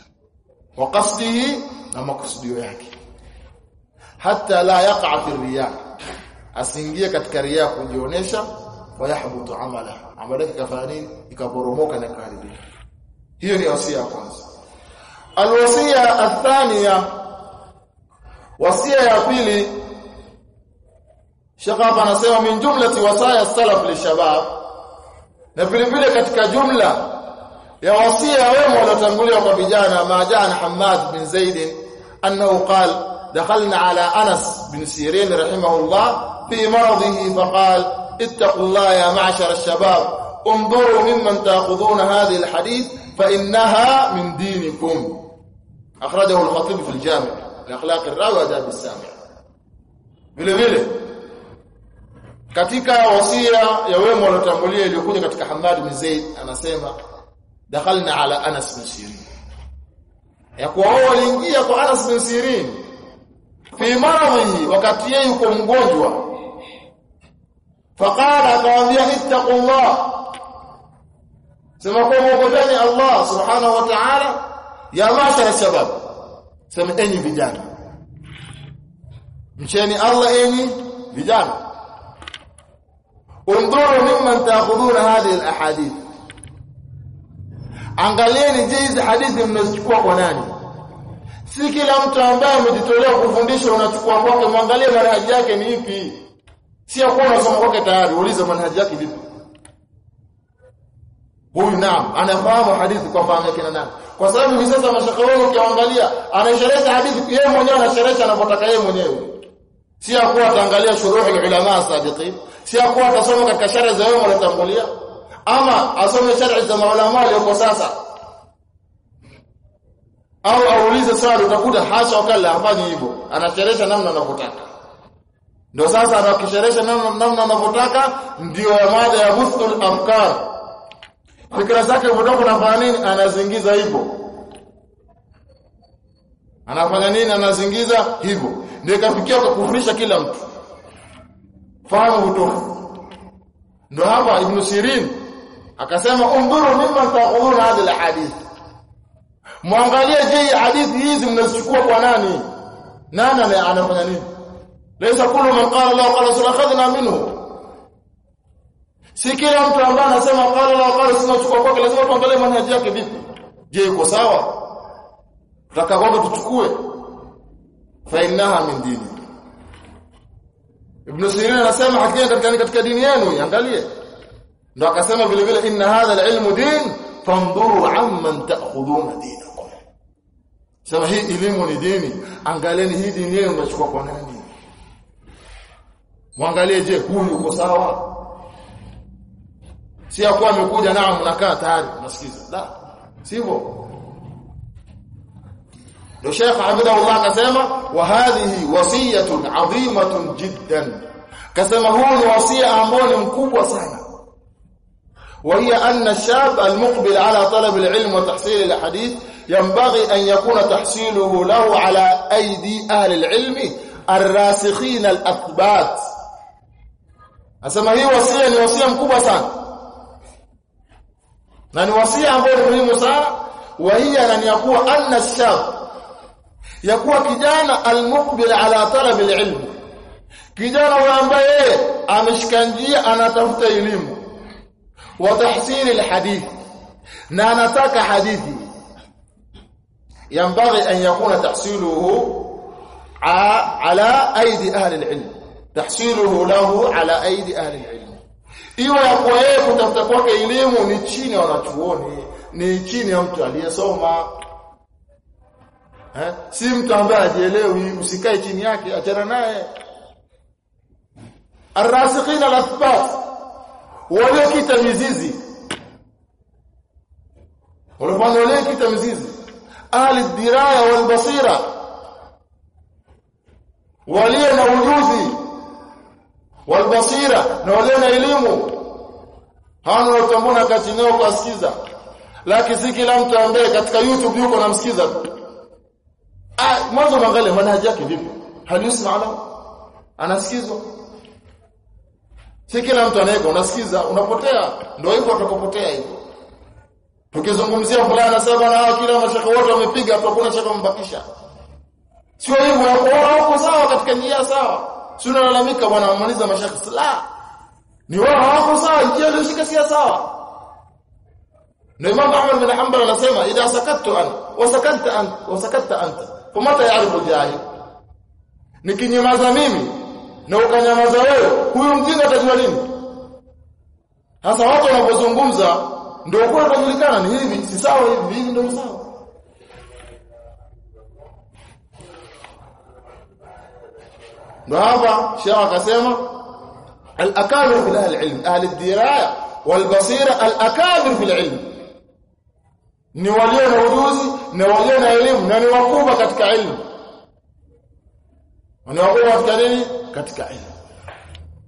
wa qasdihi na makusudio yake hata la yaqa fi riya asiingie katika riya kujionesha fayahbutu amala amala ikafanya nini ikaporomoka na kaharibika hiyo ni wasia ya kwanza alwasia athania wasia ya pili shakaba anasema min jumlati wasaya salaf lishabab na vile katika jumla ya wasia wema waliotangulia kwa vijana majan Hamad bin Zaid annahu qala dakhalna ala Anas bin Sirin rahimahullah fi maradihi faqala اتقوا الله يا معشر الشباب انظروا ممن تأخذون هذه الحديث فإنها من دينكم أخرجه الخطيب في الجامع الأخلاق الراوي وآداب السامع vile vile katika wasia ya wema waliotangulia iliyokuja katika Hamad bin Zaid anasema dakhalna ala Anas bin Sirin ya kuwa wao waliingia kwa Anas bin Sirin fi maradhihi wakati yeye yuko mgonjwa faqala akamwambia ittaqullah. Sema kwa mwogopeni Allah subhanahu wa ta'ala? Ya mashara shabab sema enyi vijana. Mcheni Allah enyi vijana. Undhuru mimman taakhudhuna hadhihi alahadith. Angalieni je hizi hadithi mnazichukua kwa nani? Si kila mtu ambaye umejitolea kufundisha unachukua kwake mwangalie manhaji yake ni ipi si yakuwa unasoma kwake tayari uulize manhaji yake vipi. Huyu naam anafahamu hadithi kwa fahamu yake na nani. Kwa sababu hivi sasa mashaka wao ukiangalia anaisherehesha hadithi yeye mwenyewe anasherehesha anapotaka yeye mwenyewe. Si akuwa ataangalia shuruhul ulama sadiqin si akuwa atasoma katika sharia za wao walotangulia ama asome sharia za maulama walioko sasa. Au aulize swali utakuta hasha wakala hafanyi hivyo. Anasherehesha namna anavyotaka ndio sasa anakisherehesha namna anavyotaka ndio mada ya husnul afkar fikra zake mdogo anafanya nini? Anazingiza hivyo. Anafanya nini? Anazingiza hivyo. Ndio ikafikia kwa kufundisha kila mtu. Fahamu hutofu. Ndio hapa ibn sirin akasema undhuru mimma taquluna hadhihi alhadith. Muangalie je hadithi hizi mnazichukua kwa nani? Nani anafanya nini ليس كل من قال الله قال رسول أخذنا منه. سكيل أنت أمبانا سيما قال الله وقال رسول أخذنا منه لازم أنت أمبالي من هجيك بيت جي كساوة ركاقوك تتكوي فإنها من ديني ابن سيرين أنا سيما حكينا كتكاني كتكا دينيانو يعني ndio akasema vile vile inna hadha alilm din fanzuru amman ta'khuduna dinakum. Sema hii elimu ni dini. Angalieni hii dini yenu mnachukua kwa mwangalie je huyu uko sawa si yakuwa amekuja nao mnakaa tayari unasikiza la sivyo ndio Sheikh Hamidullah akasema wa hadhihi wasiyatun adhimatun jiddan kasema huu ni wasia ambao ni mkubwa sana وهي أن الشاب المقبل على طلب العلم وتحصيل الحديث ينبغي أن يكون تحصيله له على أيدي أهل العلم الراسخين الأثبات أسمى هي وصية ni wasia mkubwa sana na ni wasia ambao ni muhimu sana وهي أن يكون أن الشاب yakuwa kijana almuqbil ala talab alilm kijana ambaye ameshika njia anatafuta elimu wa tahsil alhadith na anataka hadithi ينبغي أن يكون تحصيله على أيدي أهل العلم tahsiluhu lahu ala aidi ahli ilm iwa ya yeye kutafuta kwake elimu ni chini ya wanachuoni ni chini ya mtu aliyesoma. Eh? Si mtu ambaye ajielewi usikae chini yake achana naye. Arrasikhina alathbat waliokita mizizi. Walifanya waliokita mizizi. Ahli diraya wal basira walio na ujuzi wal basira na walio na elimu. Hawana watambua kati nao kusikiza lakini si kila mtu ambaye katika YouTube yuko namsikiza ah mwanzo mwangalie manhaji yake vipi? Hal ala anasikizwa. Si kila mtu anaweka unasikiza unapotea. Ndio hivyo utakopotea hivyo. Tukizungumzia fulani saba na kila mashaka wote wamepiga hapo kuna shaka mbakisha sio hivyo wako sawa katika njia sawa si unalalamika bwana amaliza mashaka la. Ni wao hawako sawa njia iliyoshika si sawa. Na Imam Ahmad bin Hanbal anasema idha sakattu an wa sakanta an wa sakatta anta. Famata ya'rifu jahil nikinyamaza mimi na ukanyamaza wewe huyu mjinga atajua nini? Sasa watu wanapozungumza ndio kwa kujulikana ni hivi si sawa hivi hivi ndio sawa ndio hapa shekha akasema al-akabir fil ahli ahli al-diraya wal basira al-akabir fil ilm ni walio na ujuzi na walio na elimu na ni wakubwa katika elimu ni wakubwa katika nini? Katika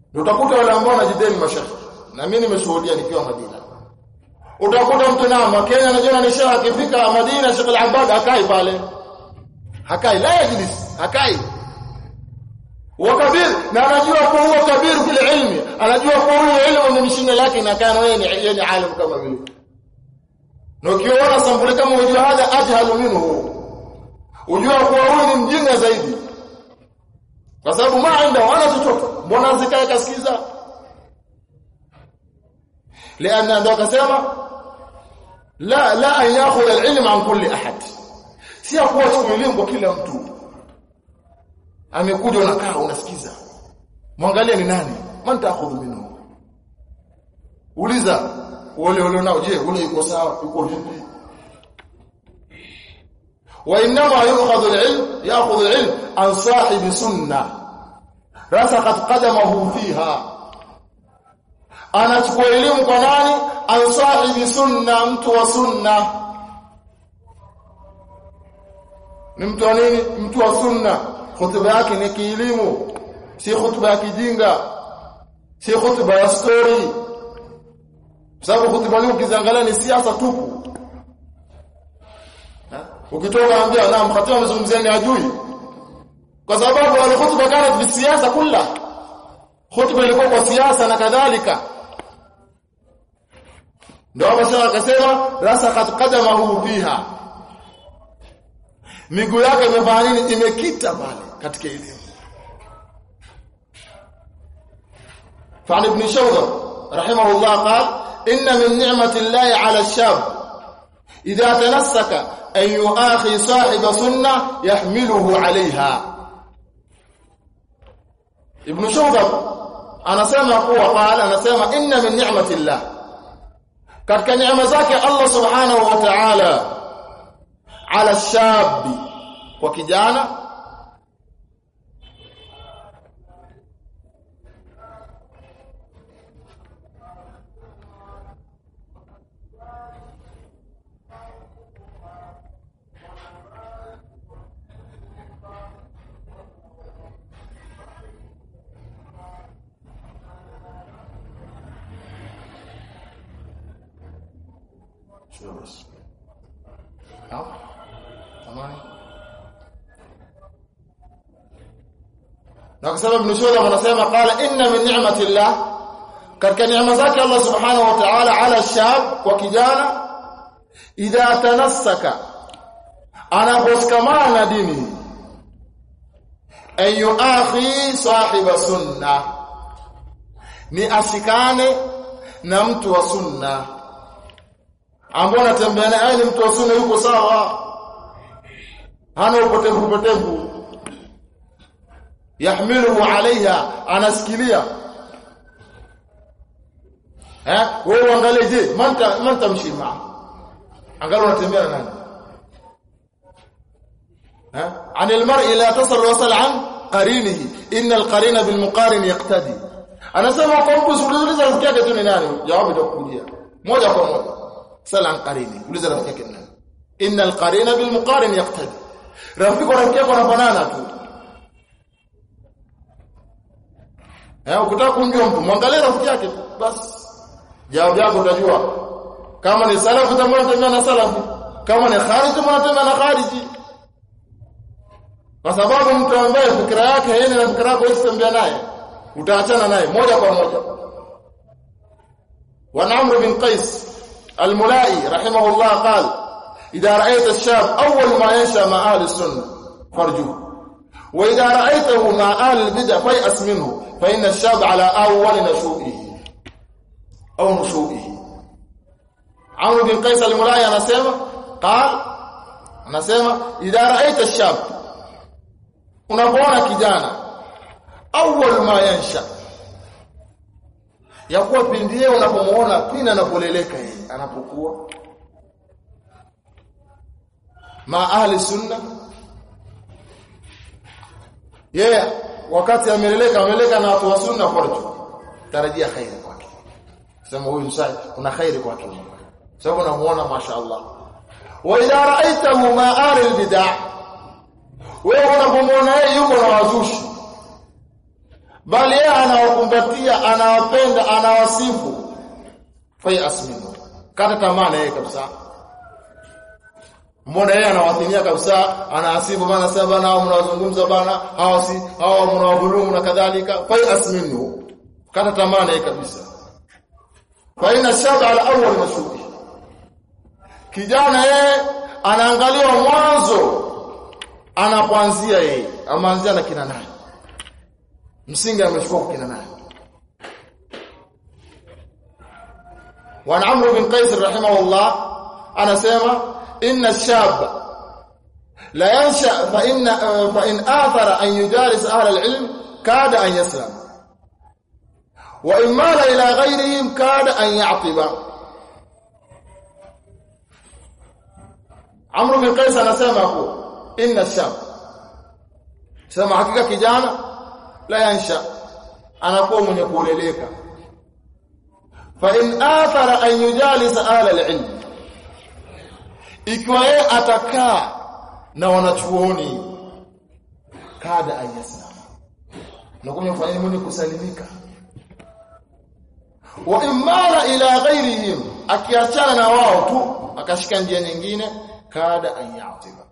ndio utakuta wale ambao wanajidai mashaka na mimi nimeshuhudia nikiwa Madina. Utakuta mtu na Kenya anajiona ni shekha akifika Madina Sheikh al-Abbad hakai pale. Hakai la yajlis hakai wakabir na anajua kwa huo kabir fil ilmi anajua kwa huo ilmu ni mshinda lake na kana yeye ni yeye ni alim kama vile na ukiona sampuli kama unajua hadha ajhalu minhu ujua kwa huyu ni mjinga zaidi kwa sababu maanda wana chochote mbona zikae kasikiza لأن ndo akasema la la an yakhudha al-ilm an kulli ahad si kuwa elimu kwa kila mtu amekuja unakaa unasikiza. Mwangalia ni nani? Man taakhudhu minhu. Uliza wale wale nao. Je ule yuko sawa? Yuko vipi? Wa inma yu'khadhu al-ilm ya'khudhu al-ilm an sahibi sunna. Rasakhat qadamahu fiha. Anachukua elimu kwa nani? An sahibi sunna mtu wa sunna. Ni mtu wa nini? Mtu wa sunna hotuba yake ni kielimu si hutuba ya kijinga si hutuba ya story. Sababu hutuba hiyo ukiziangalia ni siasa tupu. Ukitoka ambia na mkhataba amezungumzia ni ajui. Kwa sababu wale hotuba kana bi siasa kulla. Hutuba ilikuwa kwa siasa na kadhalika. Ndio akasema akasema rasakat qadamahu fiha miguu yake imefanya nini? Imekita pale katika elimu فعن ابن شوذر رحمه الله قال إن من نعمة الله على الشاب إذا تنسك أن يؤاخي صاحب سنة يحمله عليها ابن شوذر anasema kuwa qala anasema inna min ni'mati llah katika neema zake Allah subhanahu wa ta'ala ala shabi kwa kijana Na kwa sababu Ibn Shawdha anasema qala inna min ni'mati Allah katika neema zake Allah subhanahu wa ta'ala ala shab kwa kijana idha tanassaka anaposhikamana na dini ayu akhi sahiba sunna ni ashikane na mtu wa sunna ambao anatembea naye ni mtu wa sunna yuko sawa. Hana upotevu upotevu yahmiluhu alaiha anasikilia eh wewe uangalie je manta manta mshima angalau unatembea na nani eh عن المرء لا تصل وصل عن قرينه ان القرين بالمقارن يقتدي anasema kwa mtu usiulize rafiki yake tu ni nani jawabu itakujia moja kwa moja sala an qarini uliza rafiki yake nani innal qarina bil muqarin yaqtadi rafiki rafiki yako wanafanana tu eh ukitaka kumjua mtu mwangalie rafiki yake basi jawabu yako utajua kama ni salafu tamwana tembea na salafu kama ni khariji tembea na khariji kwa sababu mtu ambaye fikra yake haina na fikra yako isitembea naye utaachana naye moja kwa moja wa Amr bin Qais الملائي رحمه الله قال إذا رأيت الشاب أول ما ينشأ مع أهل السنة فارجوه وإذا رأيته مع أهل البدع فيأس منه فإن الشاب على أول نشوئه أو نشوئه عمرو بن قيس الملائي anasema قال anasema إذا رأيت الشاب unapoona kijana awwal ma yansha ya kuwa pindi yeye unapomuona pindi anapoleleka yeye anapokuwa ma ahli sunna yeye yeah, wakati ameleleka ameleka na watu wa sunna farju tarajia khairi kwake. Sema huyu msai kuna khairi kwake. Sababu namuona mashaallah wa idha ra'aytahu ma ahli albid'ah wewe unapomuona yeye yuko na wazushi. Bali yeye anawakumbatia anawapenda anawasifu. Fa asminu kata tamaa yeye kabisa Mbona yeye anawadhinia kabisa, anaasibu bana saba nao mnawazungumza bana, hao si hao mnawadhulumu na kadhalika. Fa yasminu kata tamaa naye kabisa. Fa ina shada ala awwal mashhur. Kijana yeye anaangalia mwanzo anapoanzia yeye, amaanzia na kina nani? Msingi amechukua kwa kina nani? Wa Amr bin Qais rahimahullah anasema إن الشاب لا ينشأ فإن, فإن آثر أن يجالس أهل العلم كاد أن يسلم. وإن مال إلى غيرهم كاد أن يعطب عمرو بن قيس أنا سامعه إن الشاب. سامع حقيقة كجانا لا ينشأ. أنا قوم يقول إليك. فإن آثر أن يجالس أهل العلم ikiwa yeye atakaa na wanachuoni kada ayasama na kwenye kufanya mwenye kusalimika. Wa imara ila ghairihim akiachana na wao tu akashika njia nyingine kada ayatiba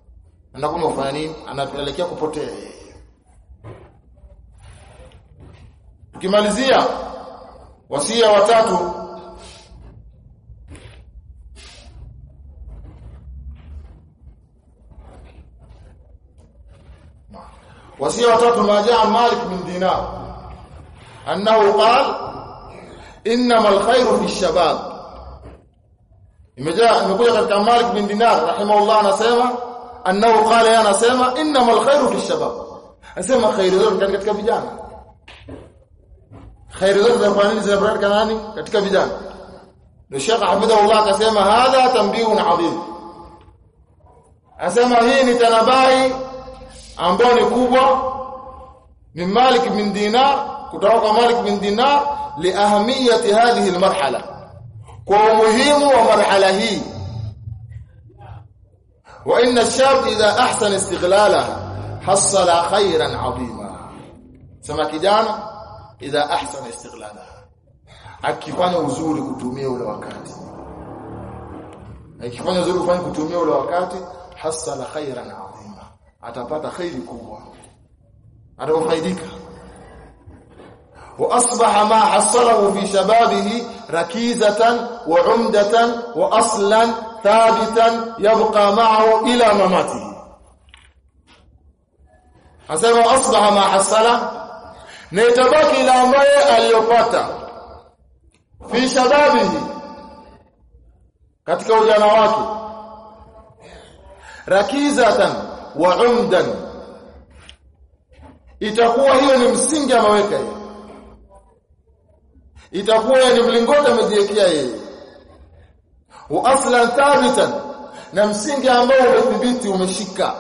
anakuja kufanya nini? Anapelekea kupotea ukimalizia wasia watatu وصية ما جاء عن مالك من دينار. أنه قال إنما الخير في الشباب. إمجاء نقول عن مالك من دينار رحمه الله نسيما أنه قال يا نسيما إنما الخير في الشباب. أسيما خير ذلك كان كتك بجانا خير ذلك ذنفاني لزنبرار كناني كتك بجانا الشيخ حمده الله كسيما هذا تنبيه عظيم. أسيما هيني تنبائي ambao ni kubwa ni Malik bin Dinar kutoka kwa Malik bin Dinar li ahamiyati hadhihi almarhala. Kwa umuhimu wa marhala hii. Wa inna ash-shab idha ahsana istighlalaha hasala khayran adhima. Sema kijana idha ahsana istighlalaha akifanya uzuri kutumia ule wakati. Akifanya uzuri kufanya kutumia ule wakati hasala khairan adhima atapata khairi kubwa atafaidika واصبح ما حصله في شبابه ركيزه وعمده واصلا ثابتا يبقى معه الى مماته asema asbaha ma hasala na itabaki ile ambaye aliyopata fi shababihi katika ujana wake rakizatan wa umdan. Itakuwa hiyo ni msingi ameweka yeye itakuwa ni mlingoti amejiwekea yeye. Wa aslan thabitan na msingi ambao umethibiti umeshika.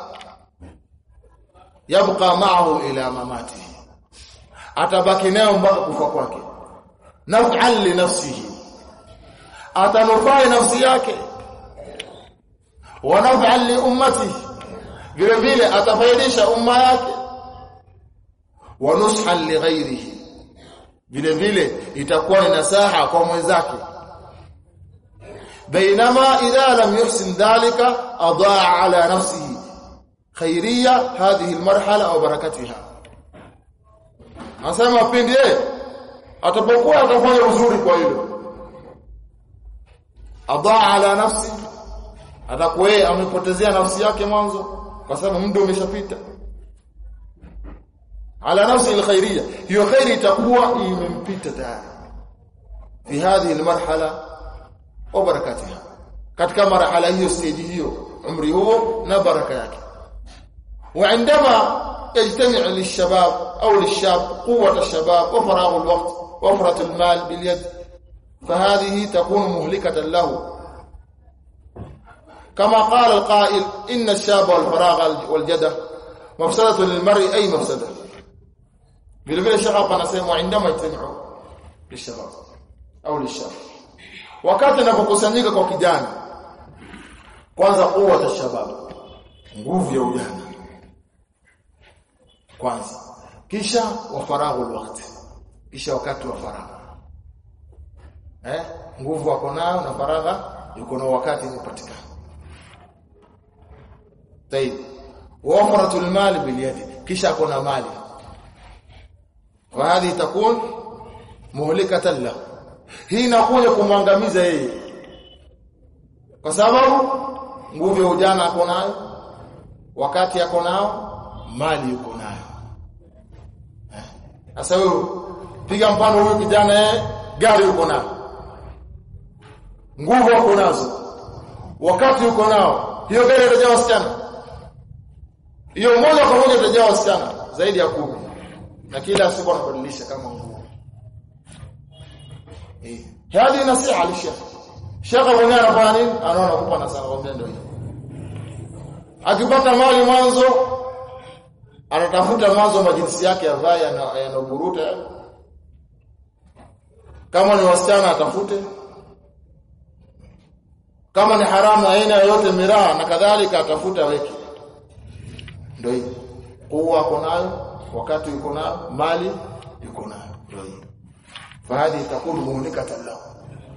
Yabqa ma'ahu ila mamati. Atabaki nayo mpaka kufa kwake. Naf'an li nafsihi. Atanufai nafsi yake. Wa naf'an li ummatihi vile vile atafaidisha umma yake. Wa nushan li ghairihi. Vile vile itakuwa ni nasaha kwa mwenzake. Bainama idha lam yuhsin dhalika adaa ala nafsihi. Khairiyya hadhihi almarhala aw barakatiha asema pindi yeye atapokuwa atafanya uzuri kwa hilo adaa ala nafsi. Atakuwa amepotezea nafsi yake mwanzo. Kwa sababu muda umeshapita. Ala nafsi alkhairia hiyo khairi itakuwa imempita tayari. Fi hadhihi almarhala wa barakatiha. Katika marhala hiyo stage hiyo umri huo na baraka yake. وعندما يجتمع للشباب أو للشاب قوة الشباب وفراغ الوقت وفرة المال باليد فهذه تكون مهلكة له كما قال القائل إن الشاب والفراغ والجدة مفسدة للمرء أي مفسدة؟ بالفعل الشغف نسيم عندما يتنع للشباب أو للشاب. وكاتنا بقسانيك كوكيدان. كوانزا قوة الشباب. نقوف يوجان كوانزا. كيشا وفراغ الوقت. كيشا وكات وفراغ. eh nguvu wako nayo na faragha yuko na wakati unapatikana wafratul mal bil yadi kisha kuna mali wa hadi takun muhlikatan lahu hii inakuja kumwangamiza yeye. Kwa sababu nguvu ya ujana ako nayo wakati ako nao mali yuko nayo. Sasa huyo piga mfano huyo kijana yeye gari yuko nayo. Nguvu yuko nazo. Wakati yuko nao hiyo gari itajaa wasichana hiyo moja kwa moja itajaa wasichana zaidi ya kumi. Na kila siku anabadilisha kama nguo. Eh hadi nasiha alisha. Shaka mwenyewe anafanya anaona kupa na sana kwambia ndio hiyo. Akipata mali mwanzo anatafuta mwanzo majinsi yake avae yanaburuta ya kama ni wasichana atafute. Kama ni haramu aina yoyote miraa na kadhalika atafuta weke ndio hiyo. Kuwa nayo wakati uko nayo mali uko nayo. Ndio hiyo. Fahadi takunu muhlikatan lahu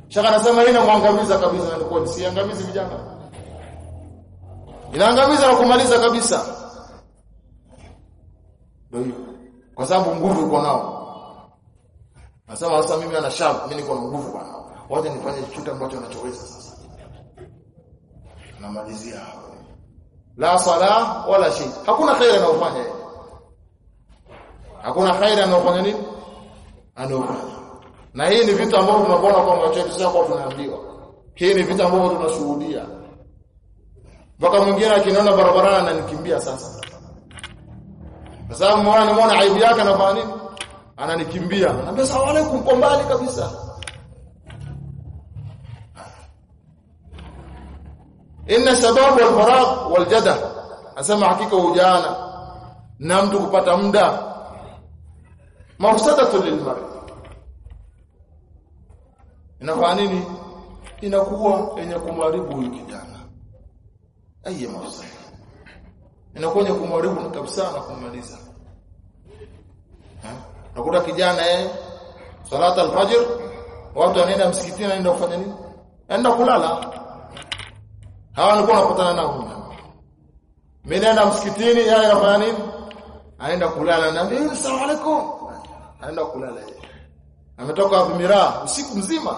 shaka anasema hii inamwangamiza kabisa na kwa siangamizi vijana. Inaangamiza na kumaliza kabisa. Ndio hiyo. Kwa sababu nguvu uko nao. Nasema sasa mimi ana shab mimi niko na nguvu bwana. wote nifanye kitu ambacho anachoweza sasa. Namalizia hapo. La sala wala shay. Hakuna khair anaofanya. Hakuna khair anaofanya nini? anaofanya Na hii ni vitu ambavyo tunaona kwa macho yetu sasa kwa tunaambiwa. Hii ni vitu ambavyo tunashuhudia. Mpaka mwingine akiniona barabarani ananikimbia sasa. Kwa sababu mwana nimeona aibu yake anafanya nini? ananikimbia anambia salamu alaykum kwa mbali kabisa inna sababu alfaragh waljada wal jada asema hakika ujana na mtu kupata muda. Mafsadatu lilmar inafanya nini? Inakuwa yenye kumharibu huyu kijana. Aiye mafsada inakuwa yenye kumharibu kabisa na kumaliza. Nakuta kijana eh salat alfajr watu wanaenda msikitini anaenda kufanya nini? Anaenda kulala. Hawa nilikuwa nakutana nao. Mimi naenda msikitini yeye anafanya nini? Anaenda kulala na mimi asalamu alaykum. Anaenda kulala yeye. Ametoka wapi miraa usiku mzima.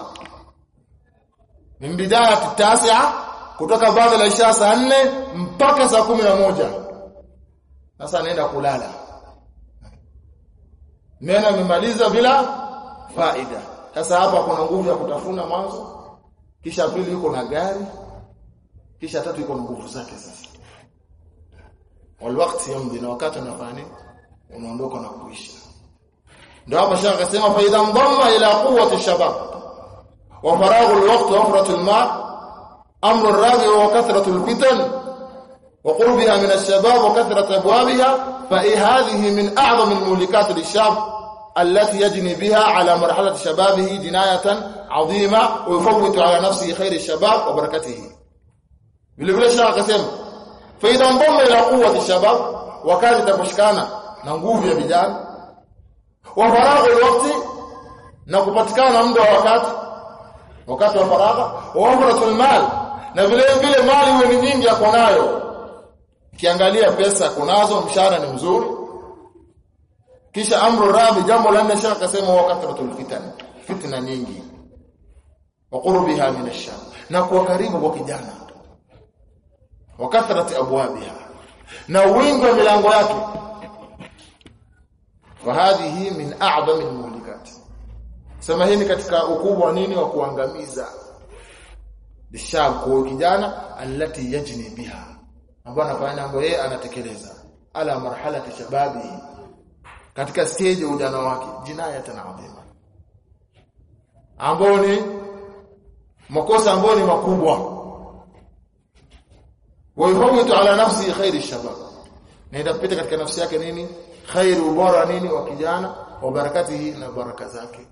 ni bidaya tutasia kutoka baada la isha saa 4 mpaka saa 11. Sasa anaenda kulala. Neno amemaliza bila faida. Sasa hapa kuna nguvu ya kutafuna mwanzo, kisha pili yuko na gari, kisha tatu na nguvu zake sasa. Wal wakati yamdi na wakati unafanya unaondoka na kuisha. Ndio hapa shaka akasema fa idha mdamma ila quwwati shabab wa faraghu alwaqt wa afratu alma amru arrabi wa kathratu alfitan wa qurbiha min alshabab wa kathratu abwabiha فهذه من أعظم المهلكات للشاب التي يجني بها على مرحلة شبابه جناية عظيمة ويفوت على نفسه خير الشباب وبركته vilevile shaka akasema fa idha ngome ila quwwati shabab wakati takushikana na nguvu ya vijana wa faragha wakati na kupatikana muda wa wakati wakati wa faragha wa umratul mal na vile vile mali huyo ni nyingi yako nayo Kiangalia pesa kunazo mshahara ni mzuri. Kisha amru rabi jambo la nne shaka akasema wakathratul fitan. Fitna nyingi. Wa qurbiha min ash Na kuwa karibu kwa kijana. Wa kathrati abwabiha. Na wingi wa milango yake. Wa hadhihi min a'zami al-mulikat Sema hii katika ukubwa nini wa kuangamiza. Bishab kijana alati yajni biha ambaye anafanya mambo yeye anatekeleza ala marhalati shababi katika stage ujana wake jinaya tena adhima ambao ni makosa ambao ni makubwa ويروج على نفسه خير الشباب نهدا بيت كانت نفسي yake nini خير وبره nini وكجana وبركته وبركه zake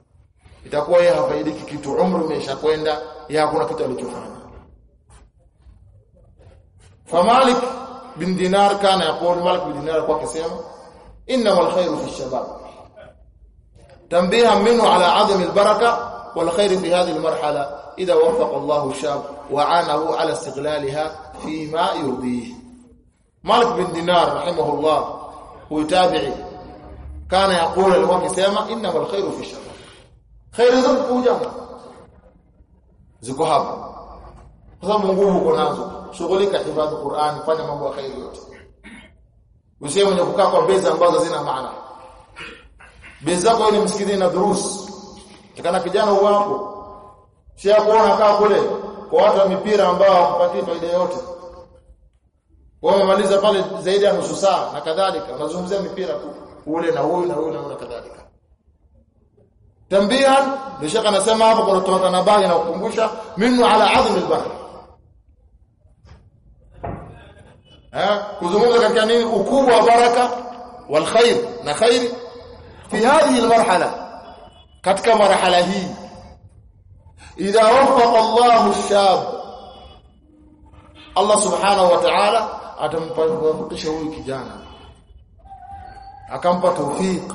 itakuwa yeye hafaidi kitu umri umeshakwenda yeye hakuna kitu alichofanya فمالك بن دينار كان يقول مالك بن دينار kwa kusema انما الخير في الشباب تنبيها منه على عدم البركة والخير في هذه المرحلة إذا وفق الله الشاب وعانه على استغلالها فيما يرضيه مالك بن دينار رحمه الله هو تابعي كان يقول alikuwa akisema انما الخير في الشباب خير ziko ujana ziko hapa kwa sababu nguvu uko nazo shughulika hifadhi Qur'an fanya mambo ya khairi yote usiwe mwenye kukaa kwa beza ambazo zina maana bezako ni msikitini na durus takana kijana uwapo sio kuona kaa kule kwa watu wa mipira ambao hawakupatii faida yote wao wamemaliza pale zaidi ya nusu saa na kadhalika unazungumzia mipira tu ule na huyu na huyu na huyu na kadhalika tambihan ndio shaka anasema hapo kuna toa tanabali na kukumbusha minu ala adhmi albahr eh kuzungumza katika nini ukubwa wa baraka wal khair na khair fi hadhihi almarhala katika marhala hii idha wafaqa Allahu ash-shab Allah subhanahu wa ta'ala atamfahamisha huyu kijana. Akampa tawfik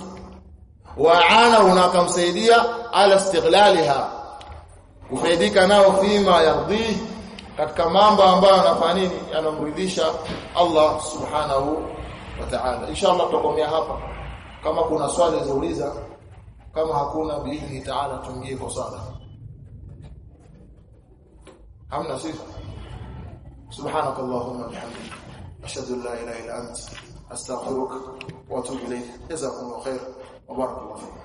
waana unakamsaidia ala istighlaliha kufaidika nao fima yardhi katika mambo ambayo anafaini anamridhisha Allah subhanahu wa ta'ala. Inshallah tutakomea hapa. Kama kuna swali zauliza kama hakuna bihi ta'ala tuingie kwa sala hamna sisi subhanakallahumma bihamdika. ashhadu an laa ilaha illa ant astaqfiruka waatuub ilayk jazakum allah khayr wbaarak allah fiik